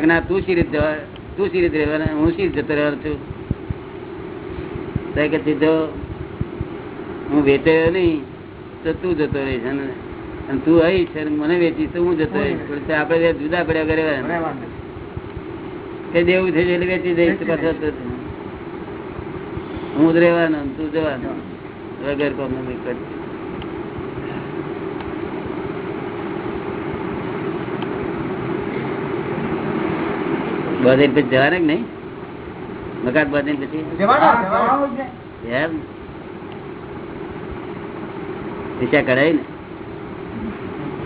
ના તું શી રીતે તું શી રીતે રહેવાના? હું શી જતો રહેવાનો છું? કે સીધો હું વેચાયો નહીં તો તું જતો રહીશ અને તું આવીશ અને મને વેચીશ તો હું જતો રહીશ. આપડે તો જુદા પડ્યા કરે જેવું થઈ જાય એટલે વેચી દઈશ તો પાછો હું જ રહેવાનો તું જવાનો. વગર કોમ બધે પછી જવાના કે નહીં મકાન બધે પછી. એમ દિશા કઢાઈ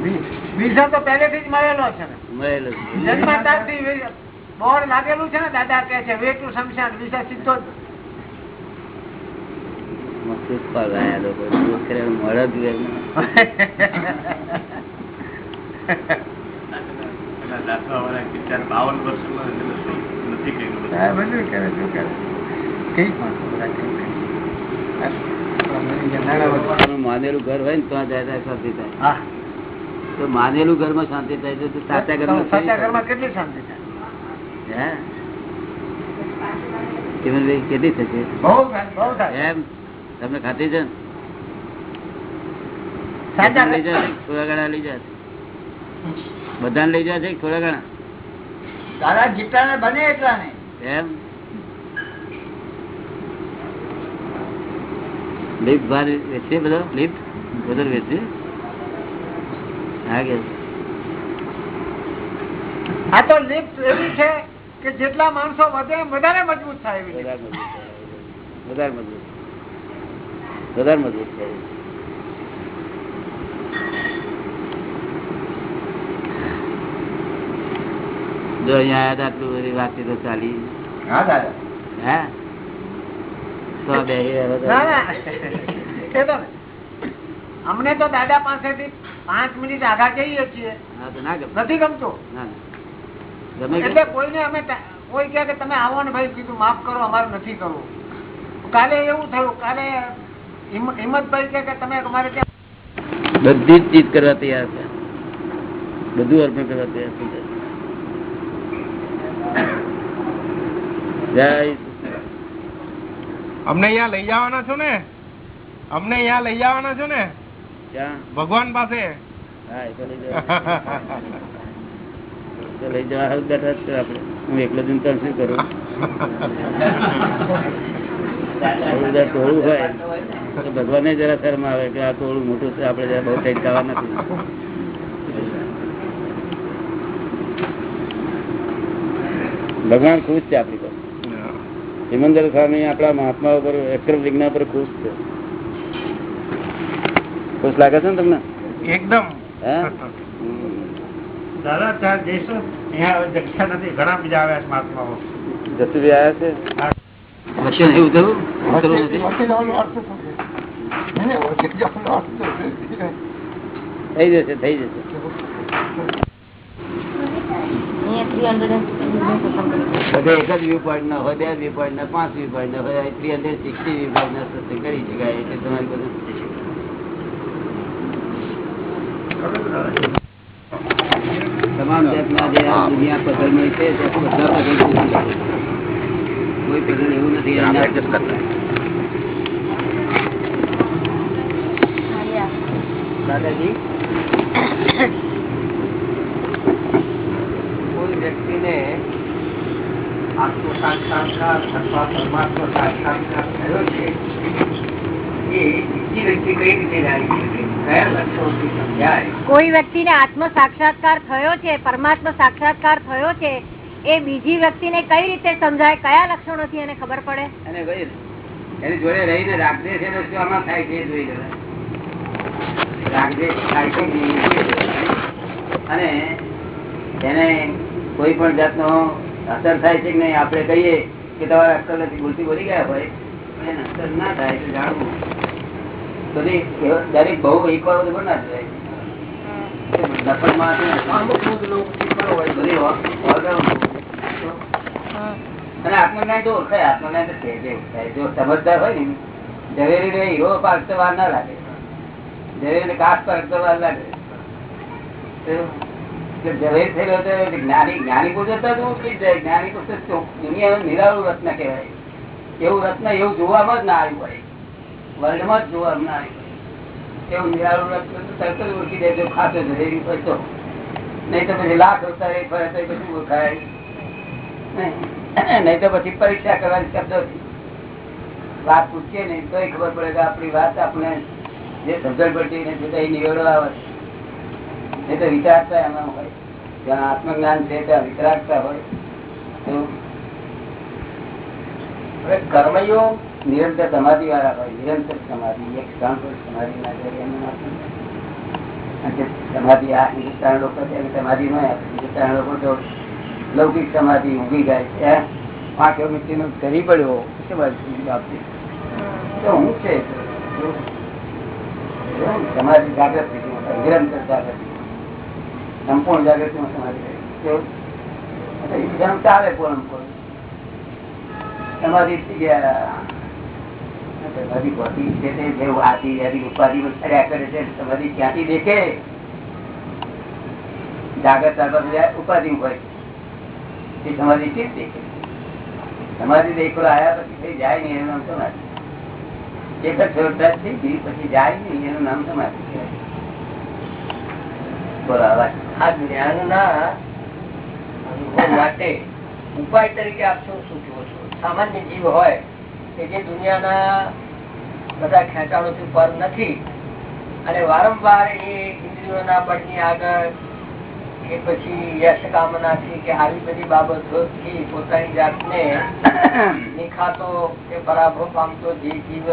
ને વિઝા તો પહેલેથી જ મળેલો છે ને મળેલો છે. જન્મ ત્યારથી વી- બોર્ડ લાગેલું છે ને દાદા કે છે વે ટુ શમશાન વિઝા સીધો જ મળે જ બાવન કર્યું હા, બધું કરે શું કરે. કઈ. તમે માનેલું ઘર હોય ને તો જાય શાંતિ થાય. તો માનેલું ઘરમાં શાંતિ થાય છે સાચા સાચા કેટલી શાંતિ થાય? હે? કેટલી થશે? એમ? તમને ખાતી છે બધાને લઈ જાય? થોડા ઘણા લઈ જાય છે? બધાને લઈ જાય છે થોડા ઘણા? દાદા જેટલા ને બને એટલા ને એમ? લિફ્ટ બાર વેચશે બધો? લિફ્ટ બધો વેચશે હા કે? આ તો લિફ્ટ એવી છે કે જેટલા માણસો વધે વધારે મજબૂત થાય વધારે મજબૂત વધારે મજબૂત વધારે મજબૂત થાય. જો અહીંયા આટલું બધી વાતચીતો ચાલી. હા દાદા. હે? તો બે. અમને તો દાદા પાસેથી પાંચ મિનિટ આગા જઈએ છીએ. નથી ગમતું. એટલે કોઈને અમે કોઈ કે તમે આવો ને ભાઈ કીધું માફ કરો અમારે નથી કરવું. કાલે એવું થયું કાલે હિમ- હિંમતભાઈ કે તમે અમારે ત્યાં બધી જ ચીજ કરવા તૈયાર છે. બધું અર્પણ કરવા તૈયાર છે. જય અમને અહીંયા લઈ જવાના છો ને? અમને અહીંયા લઈ જવાના છો ને? ભગવાન પાસે? લઈ જવા આપણે. હું એકલો દિન તો શું કરું? ટોળું હોય તો ભગવાનને જરા શરમ આવે કે આ ટોળું મોટું છે આપણે જરા બહુ થઈ જવા નથી. ભગવાન ખુશ છે આપણી પર હિમંદર સ્વામી આપણા મહાત્મા ઉપર અક્રમ વિજ્ઞા પર ખુશ છે. ખુશ લાગે છે ને તમને? એકદમ. દાદા ત્યાં જઈશું જગ્યા નથી ઘણા બીજા આવ્યા છે મહાત્માઓ. આવ્યા છે? થઈ જશે થઈ જશે. બધે એક જ વ્યૂ પોઈન્ટ ના હોય બે વ્યૂ પોઈન્ટ ના પાંચ વ્યૂ પોઈન્ટ ના હોય three hundred sixty view point ના સત્સંગ કરી શકાય એટલે તમારી બધું તમામ જાતના જે આ દુનિયા પઝલમય છે તે બધા પઝલ પૂરી શકે. કોઈ પઝલ એવું નથી. એના- દાદાજી કોઈ વ્યક્તિને આત્મ અથવા પરમાત્મા સાક્ષાત્કાર થયો છે. એ વ્યક્તિ કઈ લક્ષણોથી સમજાય? આત્મ સાક્ષાત્કાર થયો છે પરમાત્મા સાક્ષાત્કાર થયો છે એ બીજી વ્યક્તિને કઈ રીતે સમજાય કયા લક્ષણોથી એને ખબર પડે? અને ભાઈ એની જોડે રહીને રાગદેશ એનો શું આમાં થાય છે જોઈ થાય છે. અને એને કોઈ પણ જાતનો અસર થાય છે કે નહીં? આપણે કહીએ કે તમારા અક્કલ નથી ભૂલથી બોલી ગયા હોય પણ એને અસર ના થાય તો જાણવું બધી દરેક બહુ એક વાર બધું ના થાય આત્મજ્ઞાન તો ઓળખાય. આત્મજ્ઞાન તો જો સમજદાર હોય ને ઝવેરી ને હીરો પાકતો વાર ના લાગે. ઝવેરી ને કાચ પાકતો વાર લાગે. ઉતરી ના ના નહીં તો પછી લાખ અવતારે ફરે તો પછી નહીં. તો પછી પરીક્ષા કરવાની શબ્દોથી. વાત પૂછીએ નહીં તો ખબર પડે કે આપણી વાત આપણે જે સમજણ પડતી એ નિવેડો આવે. નહીં તો વિચારતા એમાં હોય જ્યાં આત્મજ્ઞાન છે ત્યાં વિતરાગતા હોય કર્મયોગ નિરંતર સમાધિ વાળા હોય નિરંતર સમાધિ એક ક્ષણ પર સમાધિ ના કરે એનું સમાધિ આ હિન્દુસ્તાન લોકો છે સમાધિ ન હિન્દુસ્તાન લોકો તો લૌકિક સમાધિ ઊંઘી જાય છે પાંચ મિનિટનું કરી પડ્યો સમાધિ આપતી તો હું છે સમાધિ જાગૃત થઈ નિરંતર જાગૃત સંપૂર્ણ જાગૃતિમાં સમાધિ થાય. કેવું? એટલે ચાલે પૂરણ પૂર્ણ. સમાધિ થઈ ગયા સમાધિ પહોંચી છે સમાધિ ક્યાંથી દેખે જાગૃત જાય, ઉપાધિ હોય એ સમાધિ થી જ દેખે સમાધિ દેખો પછી કઈ જાય નહીં એનું નામ સમાધિ એક જ છોડતા થઈ ગઈ પછી જાય નહીં એનું નામ સમાધિ કહેવાય. માટે ઉપાય તરીકે આપ શું સૂચવો છો? સામાન્ય જીવ હોય કે જે દુનિયાના બધા ખેંચાણોથી પર નથી અને વારંવાર એ ઇન્દ્રિયોના બળની આગળ કે પછી યશ કામનાથી કે આવી બધી બાબતોથી પોતાની જાતને નિખાતો કે પરાભવ પામતો જે જીવ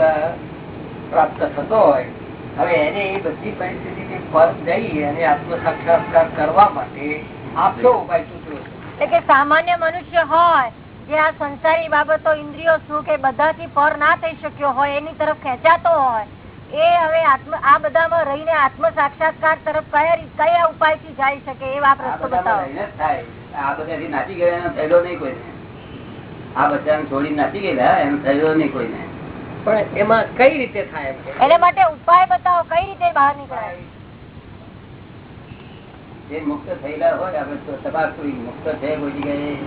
પ્રાપ્ત થતો હોય. હવે એને એ બધી પરિસ્થિતિથી પર જઈ અને આત્મ સાક્ષાત્કાર કરવા માટે આપ ઉપાય સૂચવો છો એટલે કે સામાન્ય મનુષ્ય હોય જે આ સંસારી બાબતો ઇન્દ્રિયો સુખ એ બધાથી પર ના થઈ શક્યો હોય એની તરફ ખેંચાતો હોય એ હવે આત્મ આ બધામાં રહીને આત્મ સાક્ષાત્કાર તરફ કયા કયા ઉપાયથી જઈ શકે એ આપ રસ્તો બતાવો. થાય. આ બધાથી નાચી ગયા એનો થયેલો નહીં કોઈને. આ બધાને છોડી નાચી ગયેલા એનો થયેલો નહીં કોઈને. પણ એમાં કઈ રીતે થાય એના માટે ઉપાય બતાવો કઈ રીતે બહાર નીકળાય? જે મુક્ત થયેલા હોય, આપણે તપાસ કરી મુક્ત છે કોઈ જગ્યાએ,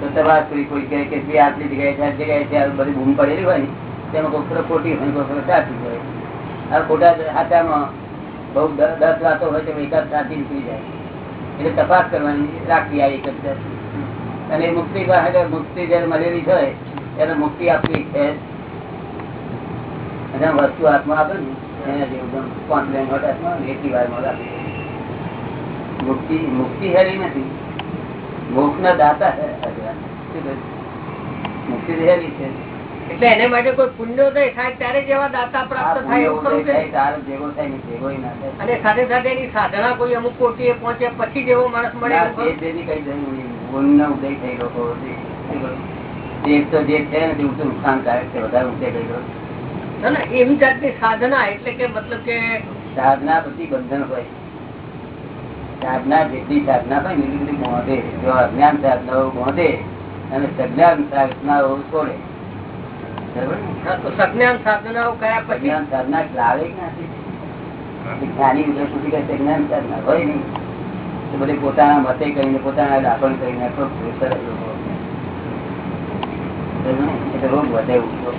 તો તપાસપુરી કોઈ કહે કે જે આટલી જગ્યાએ ચાર જગ્યાએ ત્યાં બધી બૂમ પડેલી હોય ને, તેમાં કોઈ ખોટી હોય કોઈ સાચી હોય. આ ખોટા હાથામાં બહુ દસ વાતો હોય તો એકાદ સાચી નીકળી જાય. એટલે તપાસ કરવાની રાખવી આ એક અને મુક્તિ પાસે મુક્તિ જયારે મળેલી હોય ત્યારે મુક્તિ આપવી છે અને વસ્તુ હાથમાં આપે ને, એના જેવું કોન્ફિડન્ટ એટલી વારમાં આપી દે. મુક્તિ મુક્તિ હેરી નથી. મોક્ષ ના દાતા? મુક્તિ હેરી છે. એટલે એને માટે કોઈ પુણ્યોદય થાય ત્યારે જેવા દાતા પ્રાપ્ત થાય એવું ઉદય ખરું થાય છે તારો ભેગો થાય ને ભેગોય ના થાય. અને સાથે સાથે એની સાધના કોઈ અમુક કોટીએ પહોંચે પછી જેવો માણસ મળે જરૂર ઉદય થઈ ગયો જે તો જે છે ને નુકસાનકારક છે વધારે ઊંચે થઈ ગયો એવી જાતની સાધના એટલે કે મતલબ કે સાધના બધી બંધન હોય. સાધના જેટલી સાધના પણ એટલી બધી મોંધે જો અજ્ઞાન સાધનાઓ મોંધે અને સજ્ઞાન સાધનાઓ છોડે. બરાબર ને? હા, સજ્ઞાન સાધનાઓ કર્યા પછી? સાધના લાવે નથી? જ્ઞાની ઉદય સુધી કઈ જ્ઞાન સાધના હોય નહીં. તો બધે પોતાના મતે કરીને પોતાના દાખલ કરીને ખૂબ કરે લોકો. બરાબર એટલે રોગ વધે ઉઠો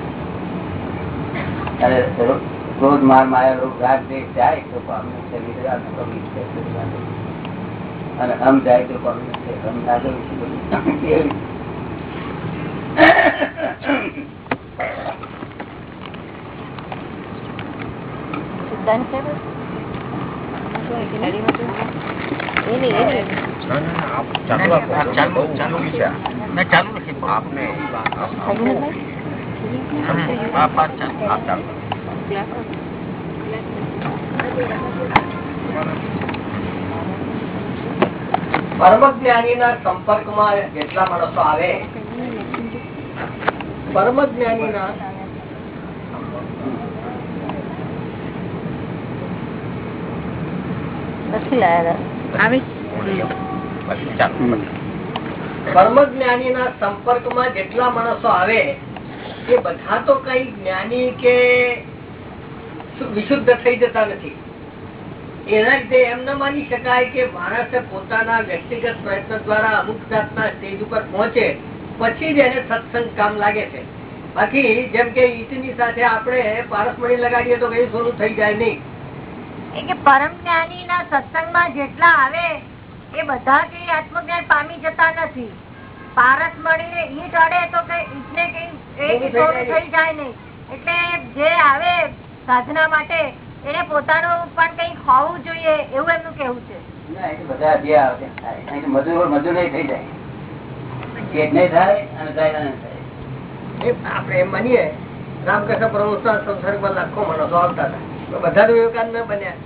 અને રો- ક્રોધ માર માયા રોગ રાગ દેશ જાય તો પામે છે નહીં તો આ કમી છે બધી વાતો. અને હમ જાય તો પામે છે હમ ના જાય તો બધું એવું. સિદ્ધાંત છે બસ? એ નહીં, એ નહીં. ચાલુ રાખો. ચાલુ ચાલુ છે આપને આપ જ્ઞાની ના સંપર્કમાં પરમ જ્ઞાનીના જેટલા માણસો આવે. પરમ પરમ જ્ઞાનીના સંપર્કમાં જેટલા માણસો આવે એ બધા તો કઈ જ્ઞાની કે વિશુદ્ધ થઈ જતા નથી. એના લીધે એમ ન માની શકાય કે માણસે પોતાના વ્યક્તિગત પ્રયત્ન દ્વારા અમુક જાતના સ્ટેજ ઉપર પહોંચે પછી જ એને સત્સંગ કામ લાગે છે. બાકી જેમ કે ઈટની સાથે આપણે પારસમણી લગાડીએ તો કઈ સોનું થઈ જાય નહીં. કે પરમ જ્ઞાની ના સત્સંગમાં જેટલા આવે એ બધા કઈ આત્મજ્ઞાન પામી જતા નથી. પારસ મળીને ઈટ અડે તો કે ઈટને કઈ સોનું થઈ જાય નહીં. એટલે જે આવે સાધના માટે એને પોતાનું પણ કઈ હોવું જોઈએ એવું એમનું કેવું છે. ના, એ તો બધા જે આવે. તે થાય. અહીં તો મજૂર મજૂર નહીં થઈ જાય. પેટ નહીં થાય અને થાય નહીં થાય. એ આપણે એમ માનીએ રામકૃષ્ણ પરમ સંસર્ગમાં લાખો માણસો આવતા હતા. બધા તો વિવેકાનંદ ન બન્યા.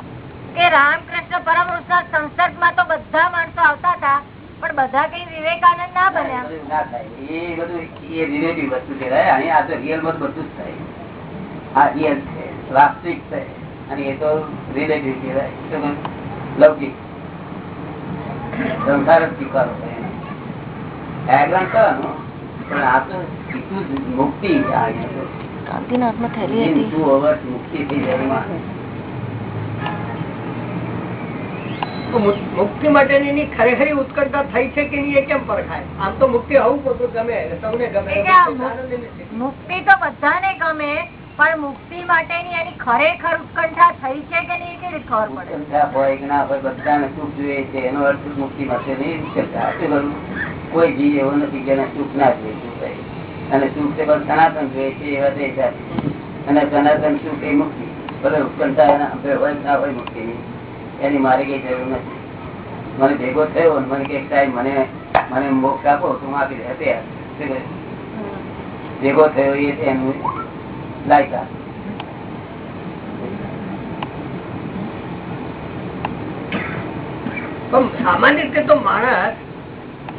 કે રામકૃષ્ણ પરમહંસ સંસર્ગમાં તો બધા માણસો આવતા હતા પણ બધા કઈ વિવેકાનંદ ના બન્યા બધું ના થાય. એ બધું એ રિલેટિવ વસ્તુ કહેવાય. આ તો રિયલમાં બધું જ થાય. આ રિયલ છે. વાસ્તવિક છે. અને એ તો રિલેટિવ કહેવાય. લૌકિક સંસાર જ સ્વીકારો છે કરવાનો પણ આ તો સીધું જ મુક્તિ આ અહીંયા તો. In two hours મુક્તિ થઈ જાય મુક્તિ માટેની એની ખરેખરી ઉત્કંઠા થઈ છે કે નહીં એ કેમ પરખાય આમ તો મુક્તિ આવું પોતું ગમે. સૌને તમને ગમે. મુક્તિ તો બધાને ગમે. પણ મુક્તિ માટેની એની ખરેખર ઉત્કંઠા થઈ છે કે નહીં કેવી ખબર પડે? હોય કે ના હોય બધાને સુખ જોઈએ છે, એનો અર્થ મુક્તિ માટે નહીં ઉત્કંઠા. કોઈ જીવ એવો નથી જેને સુખ ના જોઈએ અને સુખ તે પણ સનાતન જોઈએ છે, એવા દેશ અને સનાતન સુખ એ મુક્તિ. ભલે ઉત્કંઠા એના હોય ના હોય મુક્તિ એની મારે કઈ જરૂર નથી. મને ભેગો થયો મને કે ટાઈમ મને મને મોક્ષ આપો, તો હું આપી દે. ભેગો થયો એ એનું લાયકા સામાન્ય રીતે તો માણસ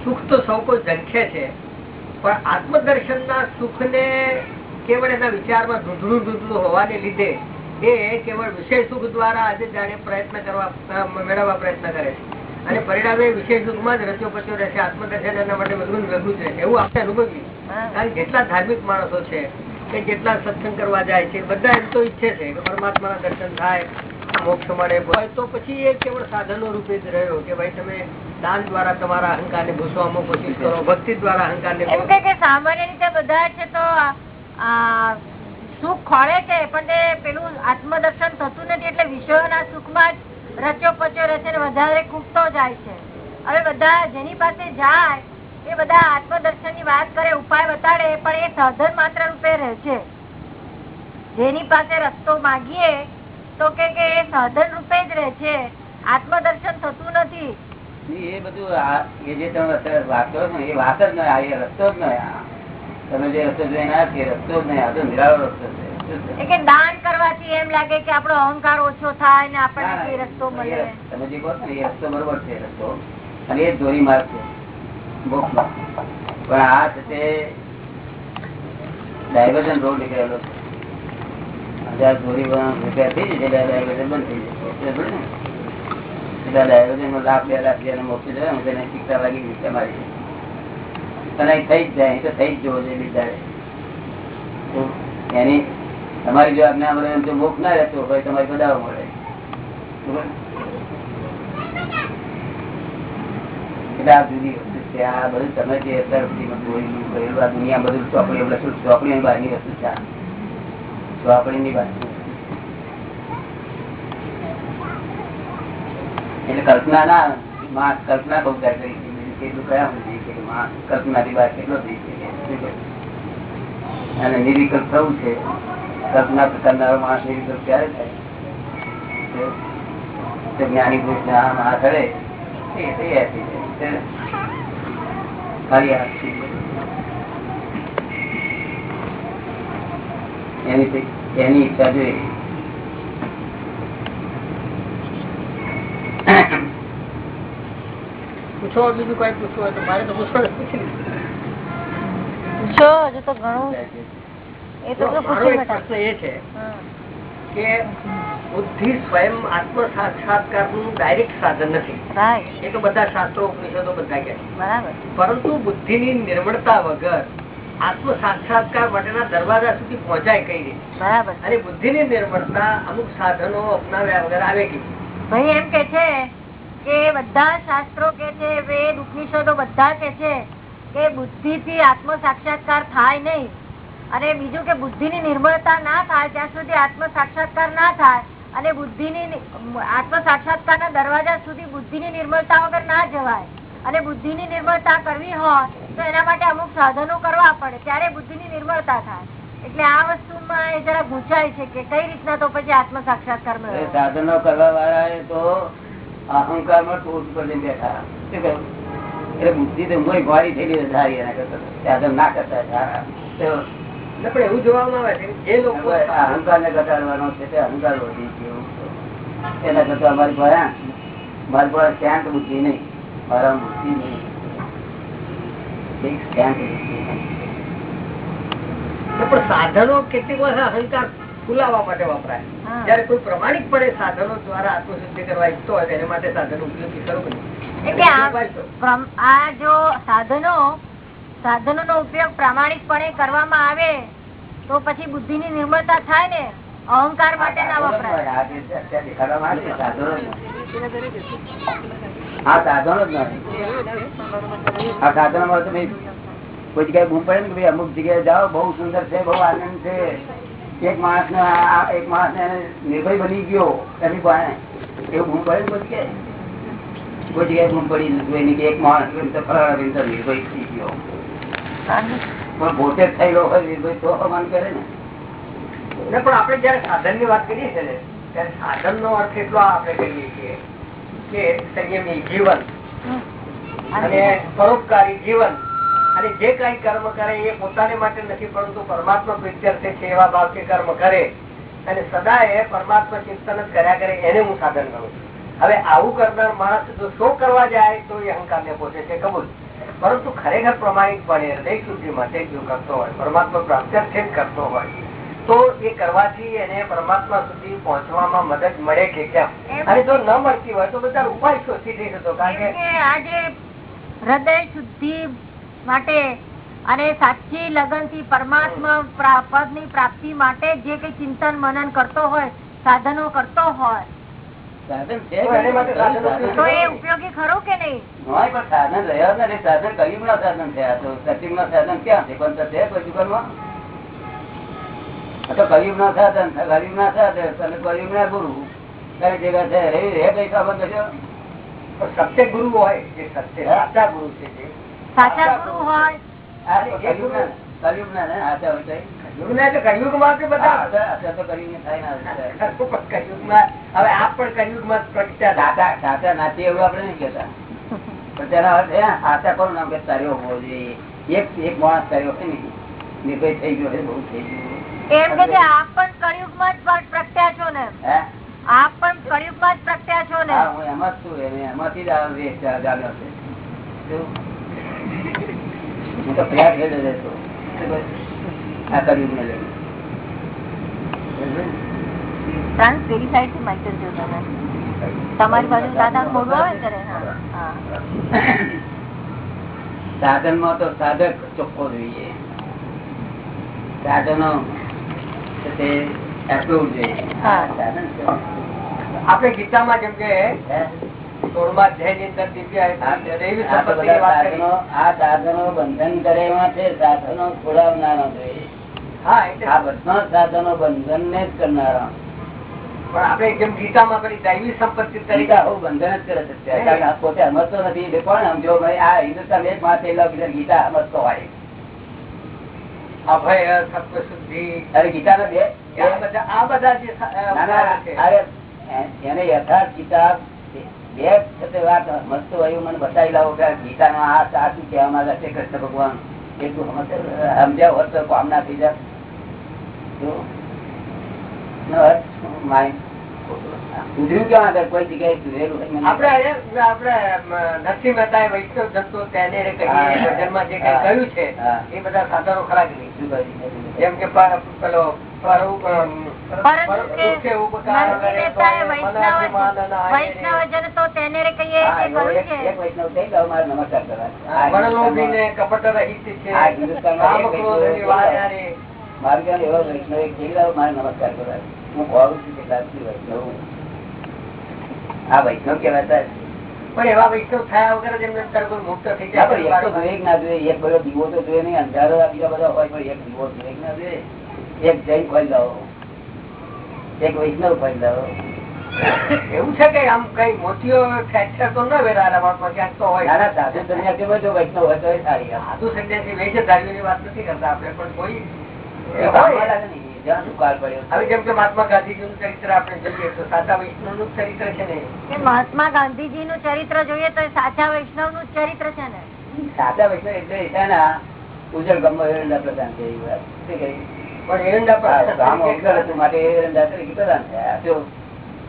સુખ તો સૌ કોઈ ઝંખે છે પણ આત્મદર્શન ના સુખ ને કેવળ એના વિચારમાં ધૂંધળું ધૂંધળું હોવાને લીધે એ કેવળ વિષય સુખ દ્વારા આજે જાણે પ્રયત્ન કરવા મેળવવા પ્રયત્ન કરે છે. અને પરિણામે વિષય સુખમાં જ રચ્યો પચ્યો રહેશે આત્મદર્શન એના માટે બધું ભેગું જ રહેશે એવું આપણે અનુભવીએ. કારણ કે ધાર્મિક માણસો છે કે જેટલા સત્સંગ કરવા જાય છે બધા એમ તો ઈચ્છે છે કે પરમાત્માના દર્શન થાય મોક્ષ મળે તો પછી એ કેવળ સાધનો રૂપે જ રહ્યો કે ભાઈ તમે દાન દ્વારા તમારા અહંકારને ભૂસવામાં કોશિશ કરો ભક્તિ દ્વારા કે કે સામાન્ય રીતે બધા છે તો સુખ ખોળે છે પણ તે પેલું આત્મદર્શન થતું નથી એટલે વિષયોના સુખમાં જ રચ્યો પચ્યો રહે છે ને વધારે ખૂટતો જાય છે. હવે બધા જેની પાસે જાય એ બધા આત્મદર્શનની વાત કરે ઉપાય બતાડે પણ એ સાધન માત્ર રૂપે રહે છે. જેની પાસે રસ્તો માગીએ તો કે એ સાધન રૂપે જ રહે છે. આત્મદર્શન થતું નથી. એ બધું એ જે તમે અત્યારે વાત કરો છો ને એ વાત જ નહીં એ રસ્તો જ નહીં તમે જે રસ્તો જોઈને એ રસ્તો જ નહીં આ તો નિરાળો રસ્તો છે. કે દાન કરવાથી એમ લાગે કે આપણો અહંકાર ઓછો થાય ને આપણને રસ્તો મળે. તમે જે કહો છો ને એ રસ્તો બરોબર છે રસ્તો. અને એ ધોરી માર્ગ છે. પણ આ છે ડાયવર્ઝન રોડ નીકળેલો છે. હજાર ધોરી રિપેર થઈ જશે ડાયવર્ઝન બંધ થઈ જશે. બરાબર ડાયવર્ઝનમાં લાખ બે લાખ જેને મોકલી દે હું તેને શિક્ષા લાગી મારી અને થઈ જ જાય તો થઈ જ જવો જોઈએ બિચારે. તો એની તમારી જો આજ્ઞા મળે એમ જો મોક્ષ ના રહેતો હોય તમારી બધાઓ મળે. બરાબર? જુદી વસ્તુ છે આ બધું તમે જે આ દુનિયા બધું ચોપડી લખેલું ચોપડી બહારની વસ્તુ છે. ચોપડીની બહારની એટલે કલ્પના ના માં કલ્પના બહુ કરી કરી કેટલું કયા હોય કે માં કલ્પનાથી બહાર કેટલો થઈ છે અને નિર્વિકલ્પ થવું છે. કલ્પના કરનારો માણસ નિર્વિકલ્પ ક્યારે થાય? તો જ્ઞાની પુરુષ ના માં કરે. તૈયાર થઈ જાય. એની એની ઈચ્છા જોઈએ પૂછો બીજું કઈ પૂછવું હોય તો મારે તો પૂછી. પૂછો હજુ તો ઘણું એ તો પ્રશ્ન એ છે. કે બુદ્ધિ સ્વયં આત્મ સાક્ષાત્કારનું ડાયરેક્ટ સાધન નથી. એ તો બધા શાસ્ત્રો ઉપનિષદો બધા કે પરંતુ બુદ્ધિ ની નિર્મળતા વગર આત્મ સાક્ષાત્કાર માટેના દરવાજા સુધી પહોંચાય કઈ રીતે? અને બુદ્ધિ ની નિર્મળતા અમુક સાધનો અપનાવ્યા વગર આવે કે ભાઈ એમ કે છે કે બધા શાસ્ત્રો કે છે વેદ ઉપનિષદો બધા કે છે કે બુદ્ધિ થી આત્મ સાક્ષાત્કાર થાય નહીં. અને બીજું કે બુદ્ધિ ની નિર્મળતા ના થાય ત્યાં સુધી આત્મ સાક્ષાત્કાર ના થાય. અને બુદ્ધિ ની આત્મ સાક્ષાત્કાર ના દરવાજા સુધી બુદ્ધિ ની નિર્મળતા વગર ના જવાય. અને બુદ્ધિ ની નિર્મળતા કરવી હોય તો એના માટે અમુક સાધનો કરવા પડે. ત્યારે બુદ્ધિ ની નિર્મળતા થાય. એટલે આ વસ્તુમાં એ જરા ગુંચાય છે કે કઈ રીતના તો પછી આત્મ સાક્ષાત્કાર મળે સાધનો કરવા વાળા એ તો અહંકારમાં ટોચ પર જઈને બેઠા એટલે બુદ્ધિ તો મોય ભારી થયેલી છે સારી એના કરતા. સાધન ના કરતા સારા એવું જોવામાં આવે છે કે જે લોકો અહંકાર ને ઘટાડવાનો છે તે અહંકાર વધી ગયો. એના કરતા અમારી પાસે મારી પાસે ક્યાંક બુદ્ધિ નહીં. મારા બુદ્ધિ નહીં. પણ સાધનો કેટલીક વાર અહંકાર ફુલાવવા માટે વપરાય. જયારે કોઈ પ્રમાણિકપણે સાધનો દ્વારા આત્મશુદ્ધિ કરવા ઈચ્છતો હોય તો એના માટે સાધનો ઉપયોગી કરો આ જો સાધનો સાધનો નો ઉપયોગ પ્રામાણિકપણે કરવામાં આવે તો પછી બુદ્ધિ ની નિર્મળતા થાય ને? અહંકાર માટે ના વપરાય. આ સાધનો જ નથી. આ સાધનો માં તમે કોઈ જગ્યાએ ગુમ પડે ને ભાઈ અમુક જગ્યાએ જાઓ બહુ સુંદર છે બહુ આનંદ છે. એક માણસ ને એક માણસ ને નિર્ભય બની ગયો એની પાસે એવું ગુમ પડે ને કોઈ જગ્યાએ? કોઈ જગ્યાએ ગુમ પડી નથી એની એક માણસ નિર્ભય થઈ ગયો. પણ પોતે થયેલો હોય નિર્ભય તો મન કરે ને. ને પણ આપણે જયારે સાધનની વાત કરીએ છીએ ને ત્યારે સાધન નો અર્થ એટલો આપણે કહીએ છીએ કે સંયમી જીવન. અને પરોપકારી જીવન. અને જે કઈ કર્મ કરે એ પોતાને માટે નથી પરંતુ પરમાત્મા પ્રીત્યર્થે છે એવા ભાવથી કર્મ કરે. અને સદા એ પરમાત્મા ચિંતન જ કર્યા કરે એને હું સાધન કરું છું. હવે આવું કરનાર માણસ જો શો કરવા જાય તો એ અહંકાર ને પહોંચે છે કબૂલ. પરંતુ ખરેખર પ્રમાણિકપણે હૃદય શુદ્ધિ માટે જો કરતો હોય પરમાત્મા પ્રાપ્ત્યર્થે જ કરતો હોય તો એ કરવાથી એને પરમાત્મા સુધી પહોંચવામાં મદદ મળે કે કેમ? અને જો ન મળતી હોય તો બધા ઉપાય શોધી થઈ જતો કારણ કે આજે હૃદય શુદ્ધિ માટે અને સાચી લગનથી પરમાત્મા પદની પ્રાપ્તિ માટે જે કઈ ચિંતન મનન કરતો હોય સાધનો કરતો હોય સાધન છે તો એ ઉપયોગી ખરો કે નહીં? હોય પણ સાધન રહ્યા નથી. સાધન ના સાધન થયા તો. સચિવ ના સાધન ક્યાં છે? પણ છે કોઈ તો કલયુગ ના કલયુગ કલયુગ ગુરુ. જગ્યા છે રે થયો સત્ય ગુરુ હોય જે સત્ય સાચા ગુરુ છે જે સાચા ગુરુ હોય. આ ના હોય કલયુગ થાય ના હવે આપ પણ કલયુગમાં જ પ્રગટ્યા નાચી એવું આપડે નહીં કેતા પણ તેના અર્થ સાચા કોનું નામ? કે તાર્યો હોવો જોઈએ. એક એક માણસ તાર્યો છે ને નિર્ભય થઈ ગયો છે બહુ થઈ ગયું એમ કે છે આપ પણ કળિયુગમાં જ પ્રગટ્યા છો ને. આપ પણ કળિયુગમાં જ પ્રગટ્યા છો ને. હા, એમાં જ છું એમાંથી જ આ વેશ જા- જામ્યો છે. હું તો પ્રયાસ હેઠળ રહેતો. આ કલયુગને લઈને. પેલી સાઈડથી માઇકલ જોતા તમારી બાજુ દાદા મોડું આવે ત્યારે હા, હા. સાધનમાં તો સાધક ચોખ્ખો જોઈએ. સાધનો તે approve જોઈએ છે. આપણે ગીતામાં જેમ કે આ કરી. સાધનો બંધન કરે એવા છે સાધનો છોડાવનારા જોઈએ આ બધા સાધનો બંધન ને જ કરનારા. પણ આપણે જેમ ગીતામાં દૈવી સંપત્તિ તરીકે બંધન જ કરે છે. પોતે સમજતો નથી. એટલે કોણ સમજો? ભાઈ આ હિન્દુસ્તાન એક માં થયેલા બીજા ગીતા સમજતો હોય. અભય સત્વ શુદ્ધિ અરે ગીતા બે? આ બધા જે ના, ના, એને યથાર્થ ગીતા બે વાત મસ્ત આવ્યું મને બતાવી લાવો કે ગીતા ગીતાના આ સાચું કહેવા માંગે છે કૃષ્ણ ભગવાન? એ સમજ- સમજ્યા હોત તો કામ ના થઈ જાય. સુધર્યું ક્યાં આગળ કોઈ જગ્યાએ સુધરેલું નરસિંહ મહેતાએ વૈષ્ણવ જંતુ તેને. ભજનમાં જે કઈ કહ્યું છે એ બધા સાધનો ખરા? જેમ કે પેલો વૈષ્ણવ એક- છે એક વૈષ્ણવ થઈ મારે નમસ્કાર કરવા. હા, એવો વૈષ્ણવ એક મારે નમસ્કાર કરવા. કહું છું કે વૈષ્ણવ. આ વૈષ્ણવ કેવાતા પણ એવા વૈષ્ણવ થયા વગર જ એમને મુક્ત થઈ ના, એક તો ના જોઈએ. એક બધો દીવો તો જોઈએ નહીં અંધારો બીજા બધા હોય પણ એક દીવો જોઈએ ના જોઈએ? એક જૈન ખોલી લાવો. એક વૈષ્ણવ ખોલી લાવો. એવું છે કે આમ કઈ મોતીઓ ફ્રેક્ચર તો ના વેરા રમતમાં ક્યાંક તો હોય. નાના સાધુ સંન્યાસી હોય વૈષ્ણવ હોય તો સારી. સાધુ સંન્યાસી વેચ ધાર્મીની વાત નથી કરતા આપણે પણ કોઈ મહાત્મા ગાંધીજી નું ચરિત્ર જોઈએ તો સાચા વૈષ્ણવનું ચરિત્ર છે ને? કે મહાત્મા ગાંધીજી નું ચરિત્ર જોઈએ તો એ સાચા વૈષ્ણવનું ચરિત્ર છે ને? સાચા વૈષ્ણવ એટલે છે ને ઉજળ ગમો એરંડા પ્રધાન છે કહ્યું? પણ એરંડા ગામ હતું માટે એરંડા તરીકે પ્રધાન થયા.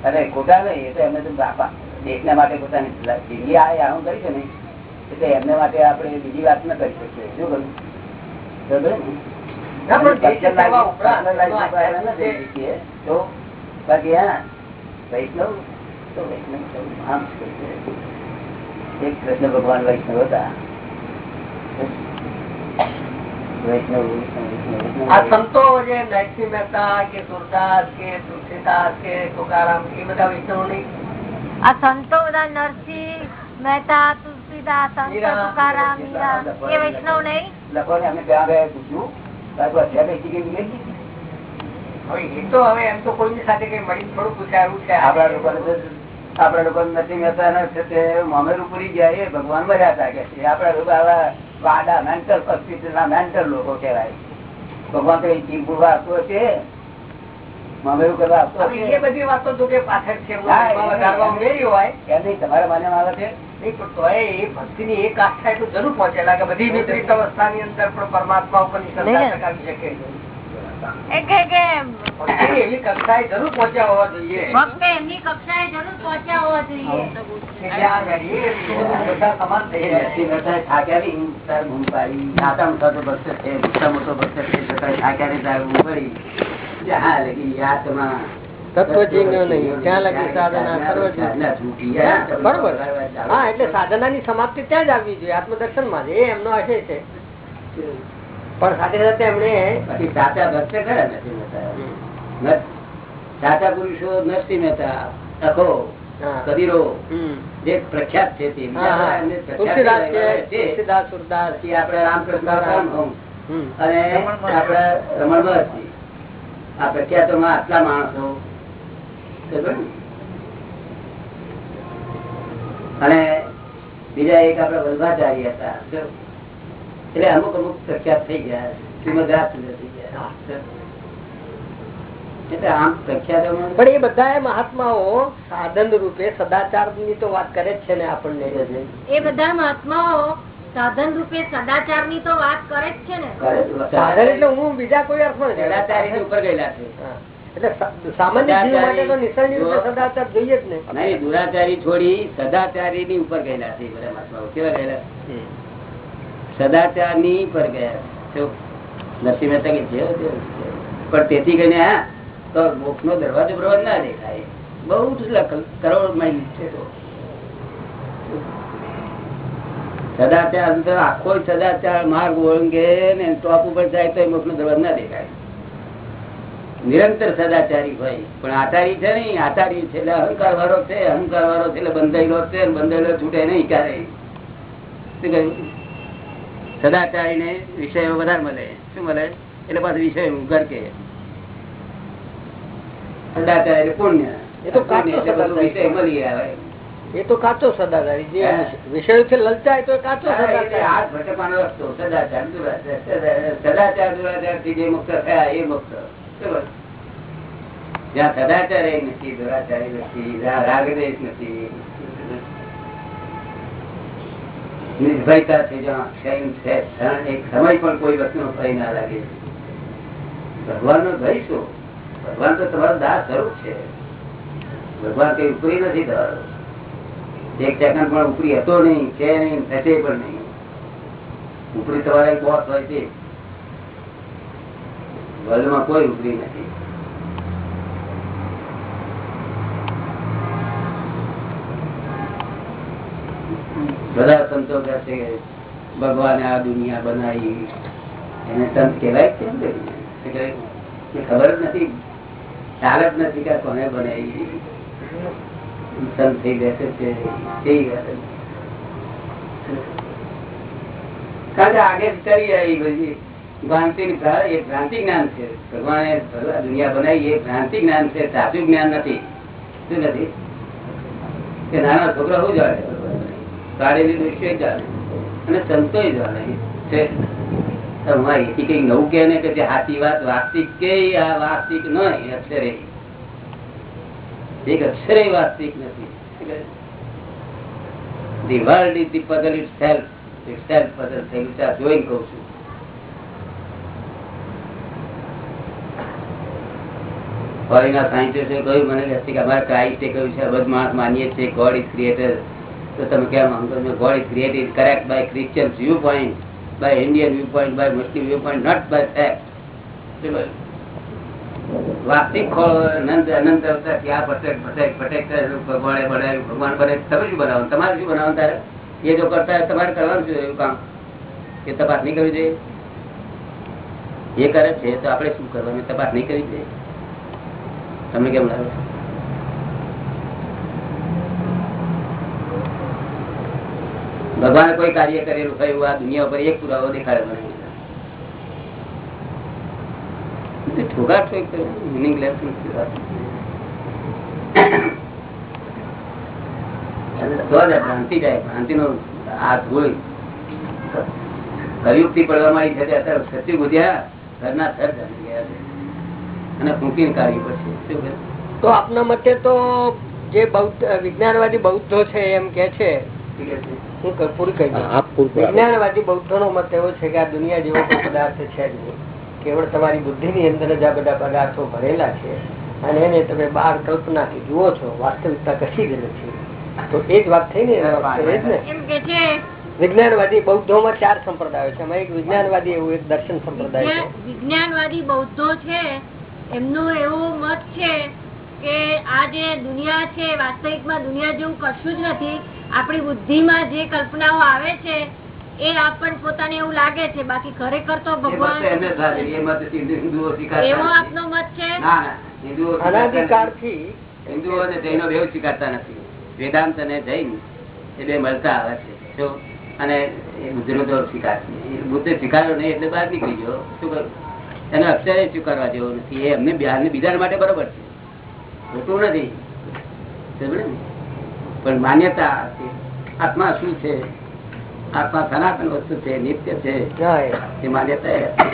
અને ખોટા નહીં એ તો એમને તો બાપા દેશના માટે પોતાની દિલ્હી આ આવું કરી છે ને એટલે એમને માટે આપણે બીજી વાત ન કરી શકીએ. શું કરું બાકી હા વૈષ્ણવ તો વૈષ્ણવ આમ જ કહે છે. એક કૃષ્ણ ભગવાન વૈષ્ણવ હતા. આ સંતો જે નરસિંહ મહેતા કે સુરદાસ કે તુલસીદાસ કે તુકારામ એ બધા વૈષ્ણવ નહીં. આ સંતો બધા નરસિંહ મહેતા તુલસીદાસ સંત એ વૈષ્ણવ નહીં? લોકોને અમે ત્યાં ગયા પૂછ્યું. એ આપણા લોકો નથી મામેરું ગયા એ ભગવાન મર્યા હતા કે આપડા લોકો આવા વાડા મેન્ટલ ના મેન્ટલ લોકો કેવાય ભગવાન કઈ ચીમપુરવા આપતો છે મમેરું કરવા આપતો એ બધી વાતો તો કે પાછળ છે. એ તમારા માન્યમાં આવે છે? મોટા મોટો ભક્ત છે, થાક્યા તાર બૂમ પડી. લગી યાતમાં સાધના સર્વજ્ઞ. સાધના છૂટી, હા, બરોબર? હા એટલે સાધનાની સમાપ્તિ ત્યાં જ આવવી જોઈએ. આત્મદર્શનમાં એ એમનો આશય છે. પણ સાથે સાથે એમણે સાચા ભક્ત ખરા નથી મહેતા. સાચા પુરુષો નથી મહેતા અખો કબીરો જે પ્રખ્યાત છે તે. આપણે રામકૃષ્ણ અને આપડે રમણ આ પ્રખ્યાતો માં આટલા માણસો ને? અને બીજા એક આપડે વલ્ભાચારી હતા એટલે અમુક અમુક પ્રખ્યાત થઈ ગયા કિંમત થઈ ગયા. પણ એ બધા મહાત્માઓ સાધન રૂપે સદાચારની તો વાત કરે જ છે ને આપણને. એ બધા મહાત્માઓ સાધન રૂપે સદાચારની તો વાત કરે જ છે ને. સાધન એટલે હું બીજા કોઈ અર્થમાં નથી. સદાચારીની ઉપર ગયેલા છે. દુરાચારી. છોડી સદાચારી ની. ઉપર ગયેલા છે બધા મહાત્માઓ. કેવા ગયેલા? સદાચારની પર ગયા. નરસિંહ મહેતા કે જેવો. પણ તેથી કરીને હા તો મોક્ષ નો દરવાજો બરોબર ના દેખાય. બહુ જ કરોડ માઇલ છે તો સદાચાર આખો સદાચાર માર્ગ ઓળંગે ને ટોપ ઉપર જાય તો મોક્ષ નો દરવાજ ના દેખાય. નિરંતર સદાચારી હોય. પણ આચારી છે નહીં. આચારી છે એટલે અહંકાર વાળો છે અહંકાર વાળો છે એટલે બંધાયેલો છે બંધાયેલો છૂટે નહીં ક્યારે શું કહ્યું? સદાચારી ને વિષયો વધારે મળે. શું મળે? એટલે પાછું વિષય ઉઘર કે. સદાચારી પુણ્ય. એ તો કાચો વિષય મળી આવે. એ તો કાચો સદાચારી. જે હા. છે લલચાય તો કાચો સદાચાર. હાથ ભટકવાનો રસ્તો સદાચાર સદાચાર દુરાચારથી જે મુક્ત થયા એ મુક્ત? જ્યાં સદાચાર્ય નથી, દુરાચાર નથી રાગદેશ નથી. નિર્ભયતા છે જ્યાં એક સમય પણ કોઈ વસ્તુનો ભય ના લાગે. ભગવાન નો ભય શું? ભગવાન તો તમારો દાસ સ્વરૂપ છે. ભગવાન કઈ ઉપરી નથી તમારો એક સેકન્ડ પણ ઉપરી હતો નહીં, છે નહીં, થશે પણ નહીં. ઉપરી તમારા એક બોસ હોય છે. વર્લ્ડમાં કોઈ ઉપરી નથી. બધા સંતો કહે ભગવાને આ દુનિયા બનાવી. એને સંત કહેવાય કેમ? કે? ખબર જ નથી. ખ્યાલ જ નથી કે કોને બનાવી. સંત થઈ બેસે છે કાલે કારણ કે આગે ચડી આવી બધી. કઈ નવું કે ને કે સાચી વાત વાસ્તવિક કે આ વાસ્તવિક નહીં અક્ષરે. એક અક્ષરે વાસ્તવિક નથી. The world itself itself puzzle થયેલું છે. જોઈને કહું છું. ફોરેનના સાયન્ટિસ્ટે કહ્યું મને કહે કે અમારે ક્રાઇસ્ટે કહ્યું છે બધું માણસ માનીએ છીએ ગોડ ઇઝ ક્રિએટર તો તમે કેમ માંગો છો? God is created correct by Christian view point by Indian view point by Muslim view point not by fact વાસ્તવિક અનંત અનંત અવતાર ક્યાં ભટક ભટક ભટક ભગવાને બનાવ્યું, ભગવાન બને તમે શું બનાવો? તમારે શું બનાવો તારે? એ જો કરતા તમારે કરવાનું છે એવું કામ? એ તપાસ નહીં કરવી જોઈએ? એ કરે છે તો આપણે શું કરવાનું? તપાસ નહીં કરવી જોઈએ? તમને કેમ લાગે ભગવાને કોઈ કાર્ય કરેલું હોય આ દુનિયા ઉપર એક પુરાવો દેખાડે મને. ધૂળ કલયુક્તિ પડવા છે અત્યારે સત્ય બુદ્ધિયા ઘરના સર જાણી ગયા છે. અને ફૂંકીને કાઢવી પડશે તો આપના મતે તો જે બૌદ્ધ વિજ્ઞાનવાદી બૌદ્ધો છે એમ કે છે. વિજ્ઞાનવાદી બૌદ્ધો નો મત એવો છે કે આ દુનિયા જેવો પદાર્થ છે જ નહીં. કેવળ તમારી બુદ્ધિ ની અંદર જ આ બધા પદાર્થો ભરેલા છે અને એને તમે બહાર કલ્પનાથી જુઓ છો વાસ્તવિકતા કશી જ નથી તો એ જ વાત થઈ ને વિજ્ઞાનવાદી બૌદ્ધો એ જ ને? એમ કે છે. વિજ્ઞાનવાદી બૌદ્ધોમાં ચાર સંપ્રદાયો છે. એમાં એક વિજ્ઞાનવાદી એવું એક દર્શન સંપ્રદાય છે. વિજ્ઞાન- વિજ્ઞાનવાદી બૌદ્ધો છે એમનું એવું મત છે કે આ જે દુનિયા છે વાસ્તવિકમાં દુનિયા જેવું કશું જ નથી. આપણી બુદ્ધિમાં જે કલ્પનાઓ આવે છે એ આપણને પોતાને એવું લાગે છે. બાકી ખરેખર તો ભગવાન તો એમને એ મત હિન્દુઓ સ્વીકારતા એવો આપનો મત છે? ના ના. હિન્દુઓ અને જૈનો બેવ સ્વીકારતા નથી. વેદાંત અને જૈન એ બે મળતા આવે છે. જો અને એ બુદ્ધનો તો સ્વીકાર બુદ્ધે સ્વીકાર્યો નહીં એટલે બહાર નીકળી ગયો. શું કરું? એને અત્યારે સ્વીકારવા જેવો નથી? એ અમને બિહારને બીજા માટે બરોબર છે. ખોટું નથી. પણ માન્યતા આત્મા શું છે? આત્મા સનાતન વસ્તુ છે નિત્ય છે. એ. માન્યતા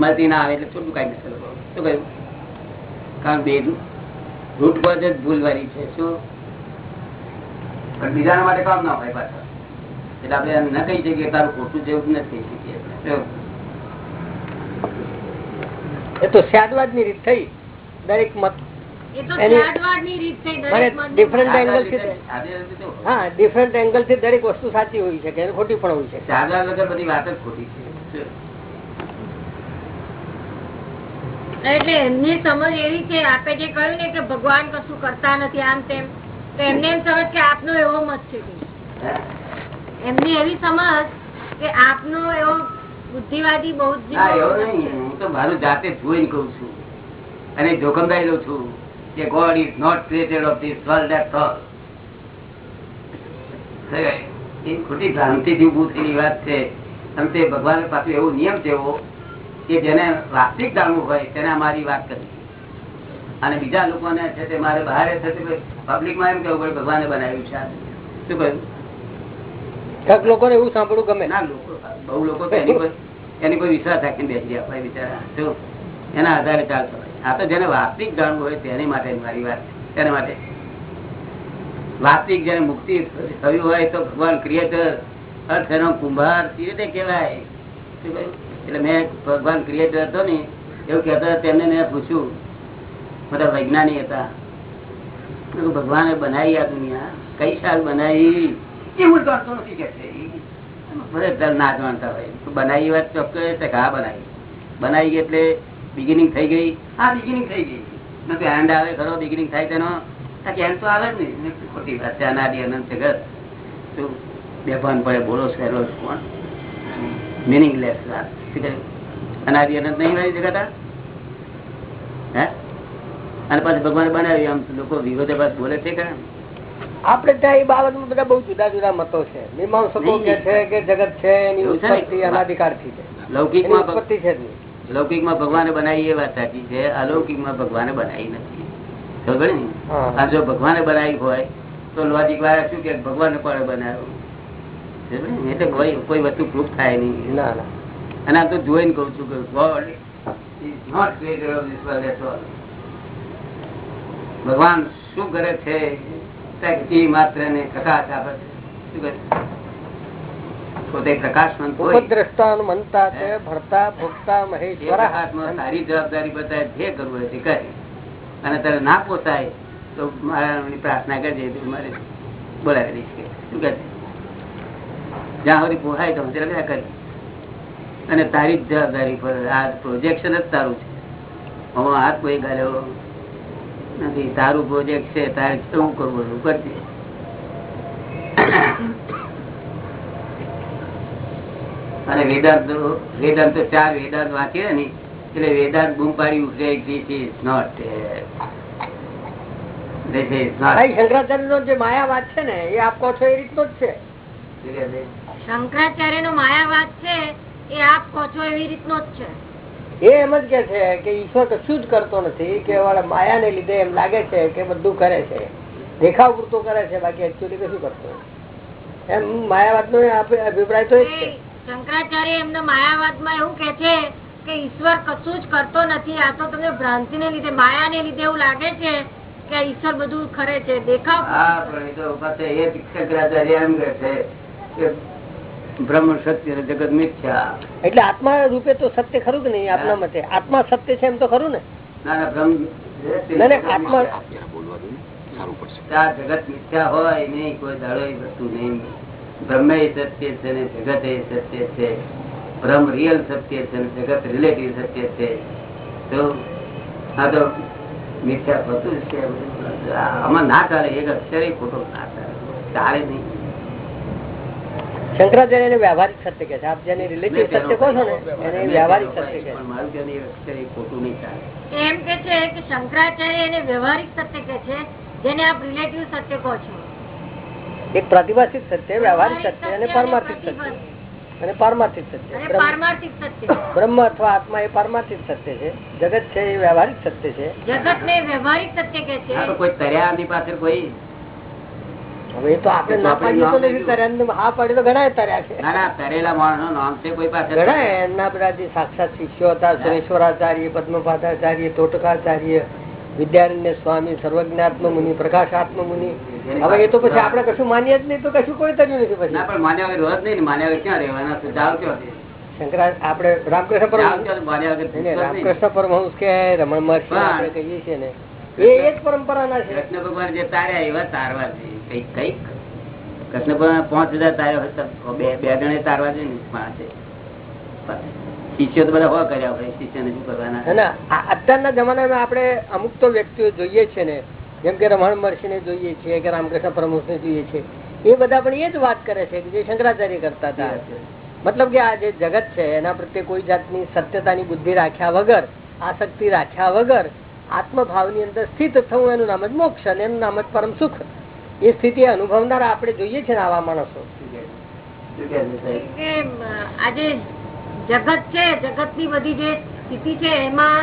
મળતી ના આવે એટલે થોડું કઈ નથી શું કહ્યું? કારણ બે રૂટ પર જ ભૂલવારી છે શું? પણ બીજાના માટે કામ ના હોય પાછા. એટલે આપણે ન કહી શકીએ તારું ખોટું જેવું નથી. કહી શકીએ શું? એ તો સ્યાદવાદની રીત થઈ. દરેક મત એ તો એની- ત્યાગવાદની રીત થઈ મને દરેક મતની. ડિફરન્ટ એંગલથી સાદા રીતે તો- હા ડિફરન્ટ એંગલથી દરેક વસ્તુ સાચી હોઈ શકે ખોટી પણ હોઈ શકે બધી વાત જ ખોટી છે. એટલે એમની સમજ એવી છે આપે જે કહ્યું ને કે ભગવાન કશું કરતા નથી આમ તેમ તો એમને એમ સમજ કે આપનો એવો મત છે. એમની એવી સમજ કે આપનો એવો બુદ્ધિવાદી નહીં. હું તો મારું જાતે જોઈને કઉ છું. અને જોખમદારી લઉં છું કે God is not created of this world at all એ ખોટી ભ્રાંતિથી ઉભું થયેલી વાત છે. અને તે ભગવાન પાછું એવો નિયમ છે એવો કે જેને વાસ્તવિક જાણવું હોય તેને અમારી વાત કરવી અને બીજા લોકોને છે તે મારે બહાર પબ્લિકમાં એમ કેવું પડે ભગવાને બનાવ્યું છે શું કહ્યું? કંઈક લોકો એવું સાંભળવું ગમે. ના બહુ લોકો એની કોઈ વિશ્વાસ રાખીને બેસી આપણે બિચારા. એના આધારે ચાલતો આ તો જેને વાસ્તવિક જાણવું હોય તેની માટે મારી વાત. તેના માટે. વાસ્તવિક જેને મુક્તિ થયું હોય તો ભગવાન ક્રિએટર, અર્થ એનો કુંભાર સી રીતે કહેવાય. એટલે મેં ભગવાન ક્રિએટર હતો ને, એવું કહેતા તેમને મેં પૂછ્યું. બધા વૈજ્ઞાનિક હતા. ભગવાને બનાવી આ દુનિયા? કઈ સાલ બનાવી? એવું જાણતો નથી કે ના જાણતા હોય. બનાવી વાત ચોક્કસ હા બનાવી. બનાવી એટલે બિગિનિંગ થઈ ગઈ. હા બિગિનિંગ થઈ ગઈ. નથી કહ્યું, આવે ખરો બિગિનિંગ થાય તેનો. તો આવે જ નહીં ખોટી વાત છે અનાદિ અનંત જગત. શું બેભાન પડે બોલો સહેલો કોણ? મિનિંગલેસ વાત. અનાદિ અનંત નહીં વાળી જગત હે? અને પછી ભગવાન બનાવ્યું આમ લોકો વિરોધાભાસ બોલે છે કે? આપણે ત્યાં એ બાબતમાં બધા બહુ જુદા જુદા મતો છે. મીમાંસકો કે છે કે જગત છે એની ઉત્પત્તિ અનાધિકારથી છે લૌકિકમાં ઉત્પત્તિ છે લૌકિકમાં ભગવાને બનાવી એ વાત સાચી છે અલૌકિકમાં ભગવાને બનાવી નથી. ખબર ને આ જો ભગવાને બનાવી હોય તો લોજિક વાળા શું કે ભગવાન કોને બનાવ્યું? એટલે કોઈ કોઈ વસ્તુ પ્રૂફ થાય નહીં. ના ના. અને આ તો જોઈને કઉ છું કે God is not creator of this world at all ભગવાન શું કરે છે? જીવ માત્ર ને પ્રકાશ આપે છે. પોતે પ્રકાશવંત હોય. મનતા છે ભરતા ભોગતા મહેશ્વર. પ્રકાશમાં તારી જવાબદારી બતાવે જે કરવું તે કરે. અને તારે ના પોસાય તો મારા પ્રાર્થના કરજે મારે બોલાવી દઈશ કે. શું કહે જ્યાં સુધી પોસાય તો હું કરી અને તારી જ જવાબદારી પર આ પ્રોજેક્શન જ તારું છે. હું હાથ કોઈ ગાલ્યો નથી. તારું પ્રોજેક્ટ છે તારે શું કરવું એવું કરજે અને વેદાંત વેદાંત તો ચાર વેદાંત વાંચીએ ને એટલે વેદાંત બૂમ પાડી ઉઠે ધીસ ઇઝ નોટ શંકરાચાર્ય નો જે માયાવાદ છે ને એ આપ કહો છો એ રીતનો જ છે? શંકરાચાર્ય નો માયાવાદ છે એ આપ કહો છો એવી રીતનો જ છે. એ એમ જ કે છે કે ઈશ્વર કશું જ કરતો નથી કે માયા ને લીધે એમ લાગે છે કે બધું કરે છે. દેખાવ પૂરતો કરે છે બાકી એકચુઅલી કશું કરતો એમ માયાવાદ નો અભિપ્રાય તો શંકરાચાર્ય જ માયાવાદમાં એમના એવું કે છે કે ઈશ્વર કશું જ કરતો નથી. આ તો તમને ભ્રાંતિ ને લીધે માયા ને લીધે એવું લાગે છે કે ઈશ્વર બધું કરે છે. દેખાવ એ શંકરાચાર્ય એમ કે છે કે બ્રહ્મ સત્ય જગત મિથ્યા. એટલે આત્મા રૂપે તો સત્ય ખરું કે નહીં? આપના મતે. આત્મા સત્ય છે એમ તો ખરું ને? ના ના બ્રહ્મ ના, ના, આત્મા બોલવા દો ને સારું પડશે. આ જગત મિથ્યા હોય નહીં કોઈ દાડો વસ્તુ નહીં. બ્રહ્મ સત્ય છે ને જગત એ સત્ય છે. બ્રહ્મ રિયલ સત્ય છે ને જગત રિલેટિવ સત્ય છે. તો આ તો મિથ્યા થતું છે. આમાં ના ચાલે એક અક્ષરે ખોટો ના ચાલે. ચાલે નહીં. શંકરાચાર્ય એને વ્યવહારિક સત્ય કે છે. આપ જેને રિલેટિવ સત્ય કહો છો ને એને વ્યવહારિક સત્ય કે છે. ખોટું નહીં ચાલે એમ કે છે કે શંકરાચાર્ય એને વ્યવહારિક સત્ય કે છે જેને આપ રિલેટિવ સત્ય કહો છો. એક પ્રતિભાષિત સત્ય વ્યવહારિક સત્ય અને પારમાર્થિક સત્ય. અને પારમાર્થિક સત્ય. અને બ્રહ્મ- પારમાર્થિક સત્ય. બ્રહ્મ અથવા આત્મા એ પારમાર્થિક સત્ય છે. જગત છે એ વ્યવહારિક સત્ય છે. જગત ને વ્યવહારિક સત્ય કે છે. કોઈ તર્યા આની પાછળ કોઈ? હવે એ તો આપણે ના પાડીએ તો નથી તર્યા હા પાડીએ તો ઘણા તર્યા છે. ના ના તરેલા માણસ નામ છે કોઈ પાસે ઘણા એમના બધા જે સાક્ષાત શિષ્યો હતા સુરેશ્વરાચાર્ય પદ્મપાદાચાર્ય તોટકાચાર્ય વિદ્યારણ્ય સ્વામી સર્વજ્ઞાત્મ મુનિ પ્રકાશાત્મ મુનિ. હવે એ તો પછી આપણે કશું માન્ય જ નહીં તો કશું કોઈ તર્યું નથી પછી. પણ માન્યા વગર રોજ નહીં ને માન્યા વગર ક્યાં રહેવાના આપણે રામકૃષ્ણ પરમહંસ. રામકૃષ્ણ પરમહંસ કે રમણ મહર્ષિ. આપણે કહીએ છીએ ને એ એ પરંપરાના છે. કૃષ્ણ ભગવાન જે તાર્યા એવા તારવા છે કંઈક કંઈક. કૃષ્ણ ભગવાન પાંચ હજાર તાર્યા હતા બે બે જણે તારવા છે ને પાંચે શિષ્યો તો બધા હો કર્યા હોય શિષ્યને શું કરવાના? અત્યારના જમાનામાં આપણે અમુક તો વ્યક્તિઓ જોઈએ છે ને જેમ કે રમણ મહર્ષિને જોઈએ છીએ કે રામકૃષ્ણ પરમહંસને જોઈએ છે. એ બધા પણ એ જ વાત કરે છે કે જે શંકરાચાર્ય કરતા હતા. મતલબ કે આ જે જગત છે એના પ્રત્યે કોઈ જાતની સત્યતાની બુદ્ધિ રાખ્યા વગર આસક્તિ રાખ્યા વગર આત્મભાવની અંદર સ્થિત થવું એનું નામ જ મોક્ષ અને એનું નામ જ પરમ સુખ. એ સ્થિતિ અનુભવનારા આપણે જોઈએ છે ને આવા માણસો. આજે જગત છે જગતની બધી જે સ્થિતિ છે એમાં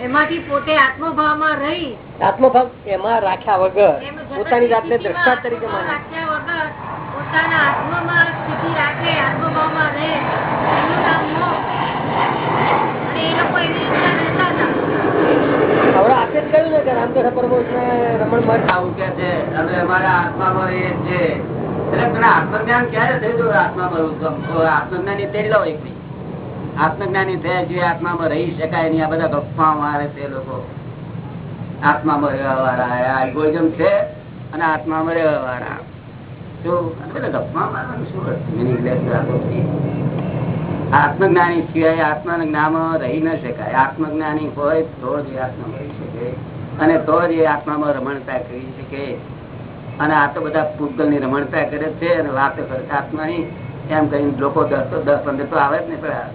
એમાંથી પોતે આત્મભાવમાં રહી. આત્મભાવ એમાં રાખ્યા વગર પોતાની જાતને સ્થિતિમાં તરીકે આત્મભાવ રાખ્યા વગર પોતાના આત્મામાં સ્થિતિ રાખે આત્મભાવમાં રહે. એનું નામ મોક્ષ. અને એ લોકો એવી રીતના રહેતા હતા. આત્મજ્ઞાન થયું છું? આત્મામાં રહી શકાય નહીં. આ બધા ગપ્પા મારે તે લોકો. આત્મામાં રહેવા વાળા આ છે અને આત્મામાં રહેવા વાળા તો બધા ગપ્પા મારવાનું શું છે. આત્મજ્ઞાની સિવાય આત્મજ્ઞાનમાં રહી ન શકાય. આત્મજ્ઞાની હોય તો જ આત્મા રહી શકે. અને તો જ એ આત્મામાં રમણતા કરી શકે. અને આ તો બધા પૂતગલની રમણતા કરે છે અને વાતો કરે છે આત્માની. એમ કહીને લોકો દસ તો દસ પંદર તો આવે જ ને પેલા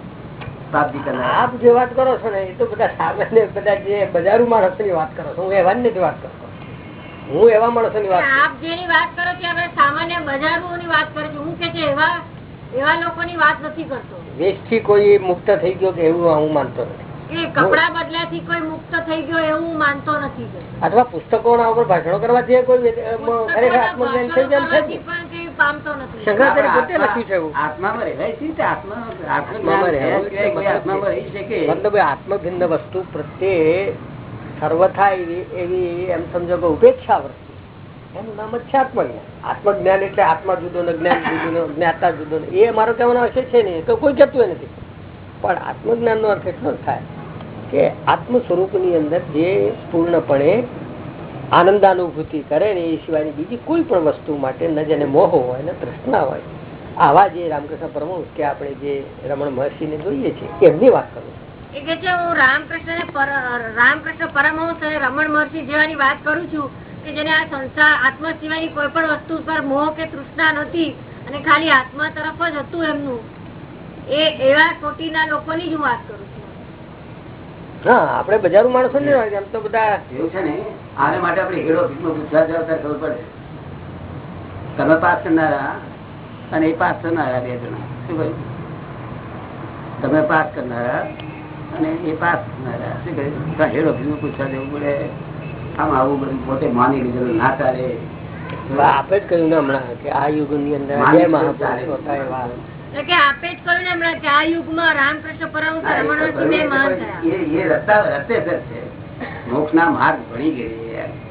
આપ જે વાત કરો છો ને એ તો બધા સામાન્ય બધા જે બજારુ માણસો ની વાત કરો છો. હું એવા ની વાત કરતો. હું એવા માણસો ની વાત કરું. આપ જેની વાત કરો છો આપણે સામાન્ય બજારોની વાત કરું છું હું કે છે એવા એવા લોકોની વાત નથી કરતો. વેશથી કોઈ મુક્ત થઈ ગયો કે એવું હું માનતો નથી? કપડા બદલાથી કોઈ મુક્ત થઈ ગયો એવું હું માનતો નથી કે. અથવા પુસ્તકોના ઉપર ભાષણો કરવાથી કોઈ ખરેખર આત્મજ્ઞાન થઈ જાય છે? જ પણ કઈ પામતો નથી. શંકરાચાર્ય પોતે લખ્યું છે એવું. આત્મામાં રહેવાય છે આત્મામાં રહેવું આત્મજ્ઞાન થયા સિવાય કોઈ આત્મામાં રહી શકે? મતલબ આત્મભિન્ન વસ્તુ પ્રત્યે સર્વથા એવી એવી એમ સમજો કે ઉપેક્ષા વૃત્તિ એનું નામ જ છે. આત્મજ્ઞાન આત્મજ્ઞાન એટલે આત્મા જુદો ને જ્ઞાન જુદો ને જ્ઞાતા જુદો ને એ મારો કહેવાનો અર્થ છે નહીં તો કોઈ કહેતું નથી. પણ આત્મજ્ઞાન નો અર્થ એટલો થાય કે આત્મ સ્વરૂપની અંદર જે પૂર્ણપણે આનંદાનુભૂતિ કરે ને એ સિવાયની બીજી કોઈ પણ વસ્તુ માટે ન જેને મોહ હોય, ને તૃષ્ણા હોય, આવા જે રામકૃષ્ણ પરમહંસ કે આપણે જે રમણ મહર્ષિને જોઈએ છીએ, એમની વાત કરું છું. રામકૃષ્ણ રામકૃષ્ણ પરમહંસ રમણ મહર્ષિ જેવાની વાત કરું છું કે જેને આ સંસાર આત્મા સિવાયની કોઈ પણ વસ્તુ પર મોહ કે તૃષ્ણા નથી અને ખાલી આત્મા તરફ જ હતું એમનું. એ એવા કોટીના લોકોની જ હું વાત કરું છું. હા આપણે બજારો માણસો ને એમ તો બધા એવું છે ને? આને માટે આપણે હેડો ઓફિસમાં પૂછવા જાવ ત્યારે ખબર પડે. તમે પાસ કરનારા અને એ પાસ થનારા બે જણા. શું કહ્યું? તમે પાસ કરનારા અને એ પાસ કરનારા. શું કહ્યું? હેડો ઓફિસમાં પૂછવા જવું પડે. આમ આવું બધું પોતે માની લીધેલું ના ચાલે. આપે જ કહ્યું ને હમણાં કે આ યુગની અંદર બે મહાપુરુષો હતા એવા. કે આપે જ કહ્યું ને હમણાં કે આ યુગમાં રામકૃષ્ણ પરમહંસ હા, એ રમણ તો મહર્ષિ બે મહાન થયા. એ- એ રસ્તા રસ્તે સર છે. મોક્ષ ના માર્ગ ભણી ગઈ.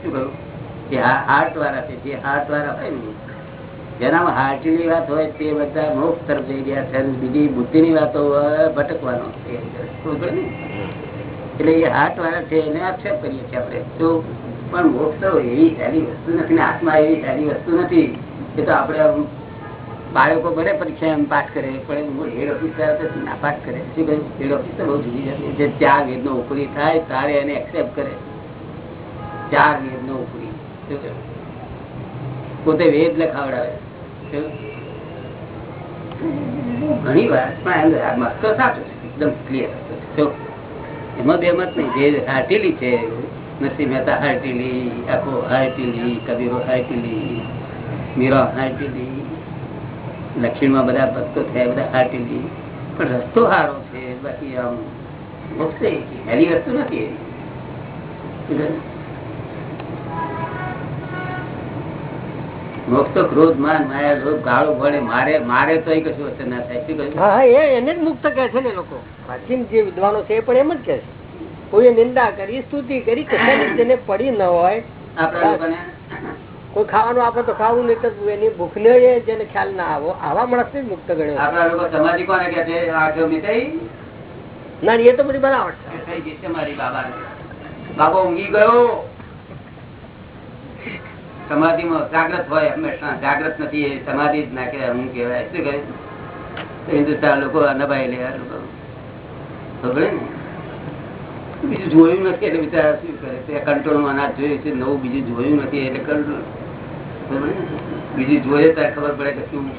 શું કહ્યું? કે હાર્ટ વાળા છે જે હાર્ટ વાળા હોય ને જેનામાં હાર્ટની વાત હોય તે બધા મોક્ષ તરફ જઈ રહ્યા છે બીજી બુદ્ધિની વાતો ભટકવાનો? એટલે એ હાથ વાળા છે, એને આક્ષેપ કરીએ છીએ આપણે. તો પણ મોક્ષ તો એવી સહેલી વસ્તુ નથી ને આત્મા એવી સહેલી વસ્તુ નથી કે તો આપણે બાળકો ભલે પરીક્ષા એમ પાસ કરે, પણ હેડ ઓફિસર તો ના પાસ કરે. શું કહ્યું? હેડ ઓફિસ તો બહુ જુદી જે ચાર વેદનો ઉપરી થાય, તારે એને એક્સેપ્ટ કરે. ચાર વેદનો ઉપરી. પોતે વેદ લખાવડાવે. ઘણી વાર, પણ એમ મત તો સાચું છે. એકદમ ક્લિયર એમાં બે મત નહીં. જે હાર્ટીલી છે નરસિંહ મહેતા હાર્ટીલી, આખો હાર્ટીલી, કબીરો હાર્ટીલી, મીરા હાર્ટીલી, દક્ષિણમાં બધા ભક્તો થયા, બધા હાર્ટીલી. પણ રસ્તો સારો છે, બાકી આમ વસ્તુ નથી. મોક્ષ તો ક્રોધ માન માયા લોભ ગાળો ભળે મારે મારે તો કશું અસર ના થાય. શું કહ્યું? હા એ એને જ મુક્ત કહે છે ને લોકો. પ્રાચીન જે વિદ્વાનો છે એ પણ એમ જ કહે છે. કોઈ નિંદા કરી સ્તુતિ કરી કશાની તેને પડી ન હોય આપણા લોકોને? કોઈ ખાવાનું આપે તો ખાવું નહીં તો એની ભૂખ ને જેને ખ્યાલ ના આવો આવા માણસ ને મુક્ત ગણ્યો. આપણા લોકો સમાધિ કોને કે છે? આઠો મિતાઈ? ના એ તો બધી ગઈ છે મારી બાબા બાબા ઊંઘી ગયો? સમાધિમાં જાગ્રત હોય, હંમેશા જાગ્રત નથી સમાધિ જ ના કહેવાય, હું કહેવાય. શું કહે હિન્દુસ્તાન લોકો અનભાઈ લે લોકો. ખબર ને? બીજું જોયું નથી, એટલે બિચારા શું કરે? તે કંટ્રોલમાં ના જોયું છે, નવું બીજું જોયું નથી, એટલે કંટ્રોલ. બીજું જોઈએ ત્યારે ખબર પડે કે શું.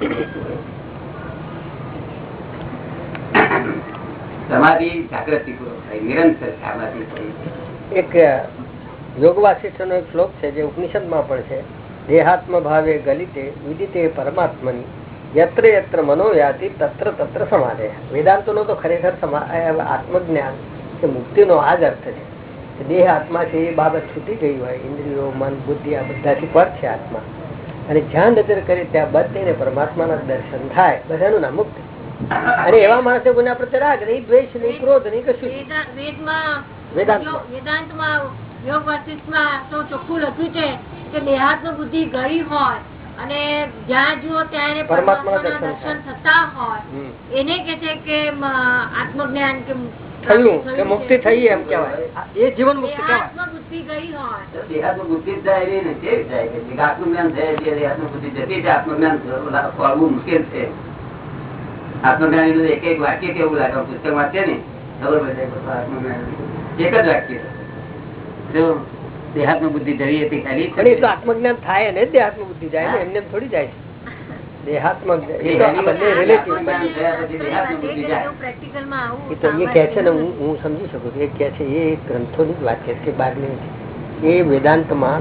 સમાધિ જાગૃતિ પૂર્વક થાય, નિરંતર સમાધિ એક યોગ વાસિષ્ઠનો એક શ્લોક છે જે ઉપનિષદમાં પણ છે. દેહાત્મ ભાવે ગલિતે વિદિતે પરમાત્મની યત્ર યત્ર મનોયાતિ તત્ર તત્ર સમાધે. વેદાંતોનો તો ખરેખર આત્મજ્ઞાન કે મુક્તિનો આ જ અર્થ છે. દેહ આત્મા છે એ બાબત છૂટી ગઈ હોય ઇન્દ્રિયો મન બુદ્ધિ આ બધાથી પર છે આત્મા. અને જ્યાં નજર કરે ત્યાં બધે પરમાત્માના દર્શન થાય બધાનું નામ મુક્તિ. અને એવા માણસે ગુના પ્રત્યે રાગ નહીં દ્વેષ નહીં ક્રોધ નહીં કશું વેદાંતમાં. યોગ વાસિષ્ઠમાં તો ચોખ્ખું લખ્યું છે કે દેહાત્મ બુદ્ધિ ગળી હોય અને જ્યાં જુઓ ત્યાં એને પરમાત્માના દર્શન થતા હોય એને કે છે કે આત્મજ્ઞાન કે થયું કે મુક્તિ થઈ એમ કેવાય એ જીવન મુક્તિ કહેવાય. બુદ્ધિ ગઈ હોય. દેહાત્મ બુદ્ધિ જ જાય રહી ને કેવી જાય? કે આત્મજ્ઞાન થાય છે દેહાત્મ બુદ્ધિ જતી આત્મજ્ઞાન ખોળવું મુશ્કેલ છે. આત્મજ્ઞાન એક એક વાક્ય કેવું લાગે પુસ્તક વાંચે ને ખબર પડે આત્મજ્ઞાન એક જ વાક્ય. જો દેહાત્મ બુદ્ધિ જવી હતી ખાલી. તો આત્મજ્ઞાન થાય ને દેહાત્મ બુદ્ધિ જાય ને એમને થોડી જાય. વેદાંતમાં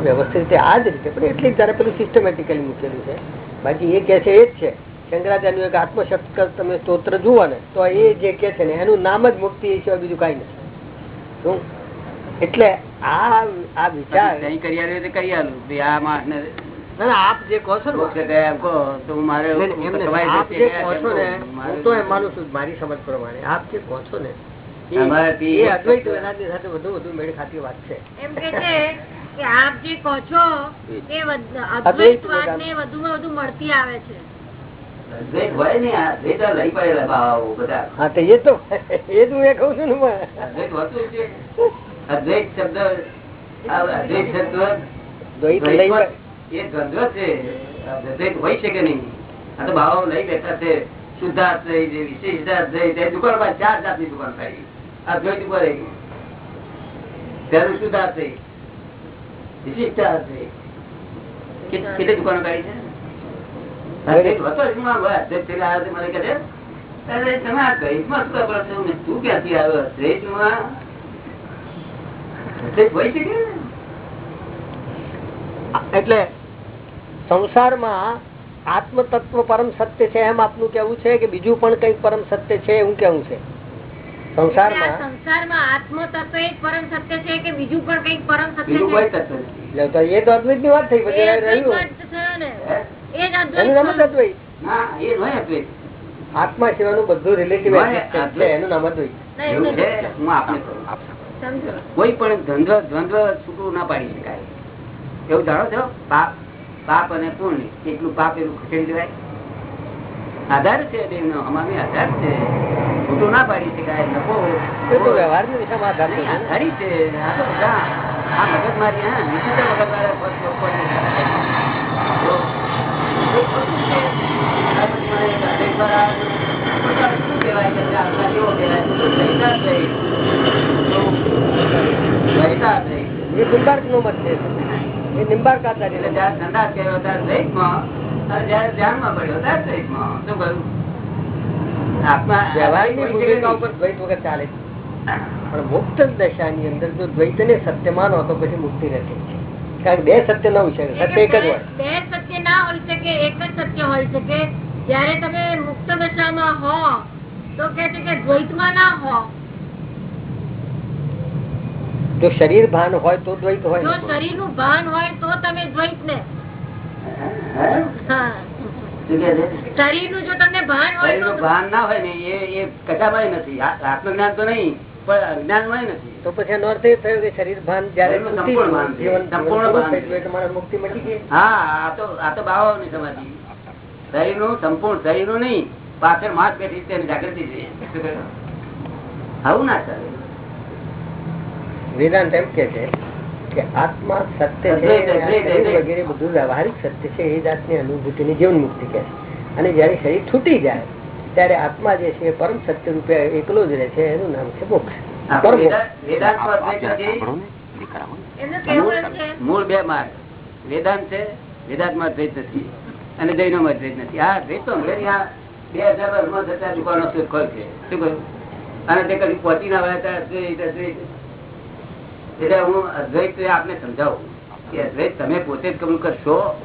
વ્યવસ્થિત રીતે આ જ રીતે પણ એટલી જ તારે પેલું સિસ્ટમેટિકલી મૂકેલું છે. બાકી એ કે છે એ જ છે. શંકરાચાર્ય એક આત્મશક્ત તમે સ્તોત્ર જુઓ ને તો એ જે કે છે ને એનું નામ જ મુક્તિ એ સિવાય બીજું કઈ નથી. શું? એટલે આ આ વિચાર પછી કરી આલ્યું તો કરી આલું ભાઈ આ માણસને ના, ના, આપ જે કહો છો ને મોક્ષે ગયા એમ કહો તો મારે એટલે એમ નથી. કમાઈ આપ જે કહો છો ને હું તો એમ માનું છું મારી સમજ પ્રમાણે. આપ જે કહો છો ને એ- અમારાથી એ એક અદ્વૈત તત્વ- સાથે વધુ વધુ મેળ ખાતી વાત છે. એમ કે છે કે આપ જે કહો છો એ અદ્વૈત વધુ મળતી આવે છે. અદ્વૈત હોય ને અદ્વૈત લઈ પડેલા બધા. હા તો એ તો એ જ હું એ કહું છું ને અદ્વૈત હોતું છે. અદ્વૈત શબ્દ અદ્વૈત શબ્દ એ દ્વંદ્વ છે. અદ્વૈત હોય છે કે નહીં? આ તો ભાવો લઈ બેઠા છે. શુદ્ધાર્થ થઈ છે વિશેષાર્થ થઈ તે દુકાન પર ચાર જાતની દુકાન કરી અદ્વૈત ઉપર રહી પેલું શુદ્ધાર્થ થઈ વિશિષ્ટાર્થ થઈ કે- કેટલી દુકાનો કાઢી છે? અદ્વૈત હતો જ. ના હોય. અદ્વૈત થઈને આવ્યો મને કહે છે, અરે તમે આ દ્વૈતમાં શું કરો છો? તું ક્યાંથી આવ્યો? અદ્વૈતમાં એટલે સંસારમાં આત્મ તત્વ પરમ સત્ય છે એમ આપનું કેવું છે કે બીજું પણ કઈ પરમ સત્ય છે એવું કેવું છે? સંસારમાં સંસારમાં આત્મ તત્વ એક પરમ સત્ય છે કે બીજું પણ કંઈક પરમ સત્ય છે? તત્વ નથી. એટલે તો એ તો અદ્વૈતની વાત થઈ પછી રહ્યું. અદ્વૈત. આત્મા સિવાયનું બધું રિલેટિવ છે એનું નામ અદ્વૈત. હું આપને કોઈ પણ દ્વંદ્વ દ્વંદ્વ છૂટું ના પાડી શકાય. એવું જાણો છો? પાપ પાપ અને પુણ્ય એટલું પાપ એટલું ખસેડી દેવાય? આધાર છે દેવનો અમારી આધાર છે. છૂટું ના પાડી શકાય નફો વ્યવહારની દિશામાં આધાર છે. આ તો બધા આ મગજમારી હા વિચિત્ર મગજમારી એ નિંબાર્ક નો મત છે. એ નિંબાર્ક આચાર્ય જયારે સંદાસ કર્યો ત્યારે દ્વૈતમાં, અને જયારે પડ્યો ત્યારે. શું કહ્યું? બે સત્ય ન હોય શકે. સત્ય એક જ હોય. બે સત્ય ના હોય શકે એક જ સત્ય હોય શકે. જયારે તમે મુક્ત દશામાં હો તો કે છે કે દ્વૈતમાં ના હો. જો શરીર ભાન હોય તો દ્વૈત હોય જો શરીરનું ભાન હોય તો તમે દ્વૈત ને? શરીરનું જો તમને ભાન હોય તો ભાન ના હોય ને એ એ કશામાંય નથી. આત્મજ્ઞાન તો નહીં પણ અજ્ઞાનમાં નથી તો પછી એનો અર્થ એ થયો કે શરીર ભાન જયારે મુક્તિ મળી ગઈ? હા આ તો આ તો બાવાની સમાધિ. શરીરનું સંપૂર્ણ શરીરનું નહીં. પાછળ માસ બેઠી છે જાગૃતિ છે. આવું ના ચાલે. વેદાંત એમ કે છે કે આત્મા સત્ય છે. વગેરે બધું વ્યવહારિક સત્ય છે એ જાતની અનુભૂતિની જીવન મુક્તિ કે છે. અને જયારે શરીર છૂટી જાય ત્યારે આત્મા જે છે પરમ સત્ય રૂપે એકલો જ રહે છે એનું નામ છે મોક્ષ. મૂળ બે માર્ગ. વેદાંત છે વેદાંતમાં દ્વૈત નથી. અને જૈનોમાં દ્વૈત નથી. આ દ્વૈતો આ અને તે કદી પહોંચી ના એટલે હું અદ્વૈત આપને સમજાવું કે અદ્વૈત તમે પોતે જ કબૂલ કરશો.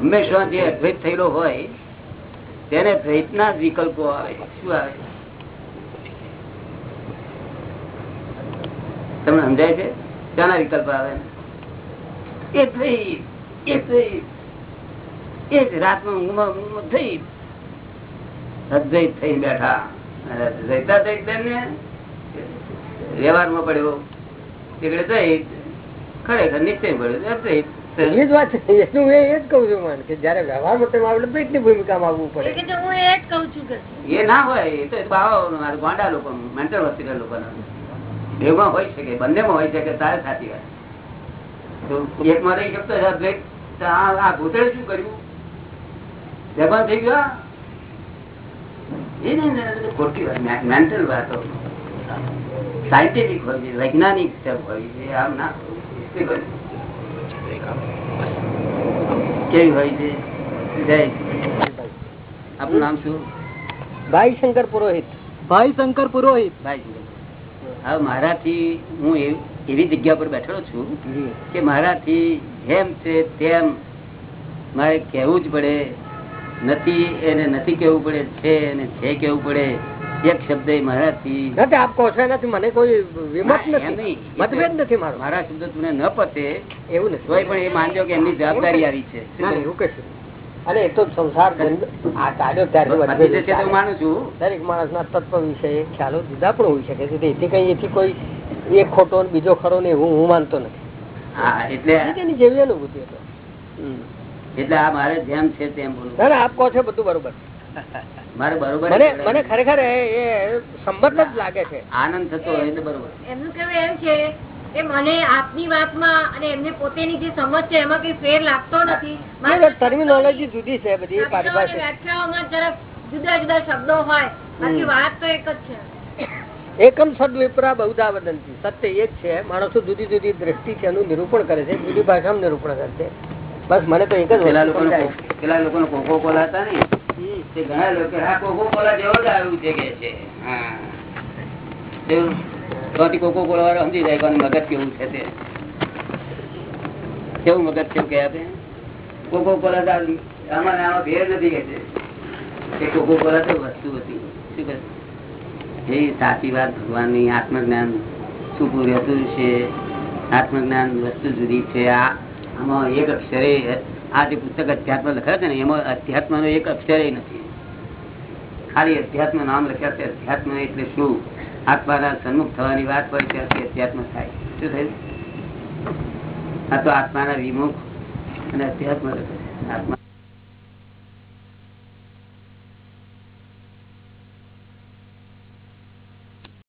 હંમેશા જે અદ્વૈત થયેલો હોય, તેને દ્વૈતના જ વિકલ્પો આવે. શું આવે? તમને સમજાય છે? ક્યાંના વિકલ્પ આવે એ દ્વૈત એ દ્વૈત. એ જ રાતમાં ઊંઘમાં ઊંઘમાં અદ્વૈત થઈ બેઠા. અને થઈ બેન ને વ્યવહારમાં પડ્યો. તીકડે દ્વૈત ખરેખર નિશ્ચય પડ્યો. અદ્વૈત એ જ. વાત છે. એનું એ જ કઉ છું મને કે જયારે વ્યવહારમાં તમે આવે દ્વૈતની ભૂમિકામાં આવવું પડે. હું એ જ કઉ છું કે એ ના હોય. એ તો બાવા ગોંડા લોકો મેન્ટલ હોસ્પિટલ લોકો બેમાં હોય શકે બંનેમાં હોય શકે તારે સાચી વાત. એકમાં રહી શકતો આ ભૂતળે શું કર્યું? જગવાન થઈ ગયો ખોટી વાત મેન્ટલ વાતો સાયન્ટિફિક હોય છે વૈજ્ઞાનિક હોય છે આમ ના કેવી હોય છે? જય આપનું નામ શું? ભાઈ શંકર પુરોહિત. ભાઈ શંકર પુરોહિત. ભાઈ. હવે મારાથી હું એવ- એવી જગ્યા પર બેઠેલો છું કે મારાથી જેમ છે તેમ મારે કહેવું જ પડે. નથી એને નથી કેવું પડે છે અને છે કેવું પડે. એક શબ્દ એ મારાથી નથી આપ કહો છો એનાથી મને કોઈ વિમત નથી. મતભેદ નથી મારો. મારા શબ્દ તમને ન પતે. એવું નથી. પણ એ માનજો કે એમની જવાબદારી આવી છે. એવું કશું અને તો સંસાર આ હું માનું છું. દરેક માણસના તત્વ વિશે ખ્યાલો જુદા પણ હોઈ શકે છે. એથી કઈ એથી કોઈ એક ખોટો ને બીજો ખરો ને હું હું માનતો નથી. હા એટલે જેવી અનુભૂતિ હતો. એટલે આ મારે જેમ છે તેમ બોલવું ના આપ કહો છો બધું બરોબર. મારે બરોબર મને ખરેખર એ એ સંબંધ જ લાગે છે. આનંદ થતો હોય એટલે બરોબર. એમનું કેવું એમ છે કે મને આપની વાતમાં અને એમને પોતેની જે સમજ છે એમાં કઈ ફેર લાગતો નથી. ટર્મિનોલોજી જુદી છે બધી શબ્દો પારિભાષિક. વ્યાખ્યાઓમાં જરાક જુદા જુદા શબ્દો હોય. બાકી વાત તો એક જ છે. એકમ સદ વિપરા બહુધા વદંતી સત્ય એક છે. માણસો જુદી જુદી દ્રષ્ટિ છે એનું નિરૂપણ કરે છે. જુદી ભાષામાં નિરૂપણ કરે છે. બસ મને તો એક જ પેલા લોકો પેલા લોકો કોકો કોલા હતા ને તે ઘણા લોકો આ કોકો કોલા જેવો જ આવ્યું છે કે છે. હા. કોકો કોલા વાળો સમજી જાય કે મગજ કેવું છે તે. કેવું મગજ છે કે આપે. કોકો કોલા આમાં ને આમાં ફેર નથી કે છે. તે કોકો કોલા તો વસ્તુ હતી. શું કહે? એ સાચી વાત ભગવાનની આત્મજ્ઞાન શું રહેતું છે. આત્મજ્ઞાન વસ્તુ જુદી છે. આ આમાં એક અક્ષરે આ જે પુસ્તક અધ્યાત્મ લખ્યા છે ને, એમાં અધ્યાત્મ નો એક અક્ષરે નથી. ખાલી અધ્યાત્મ નામ લખ્યા છે, અધ્યાત્મ એટલે શું? આત્માના સન્મુખ થવાની વાત હોય ત્યાંથી અધ્યાત્મ થાય. શું થયું? આ તો આત્માના વિમુખ અને અધ્યાત્મ આત્મા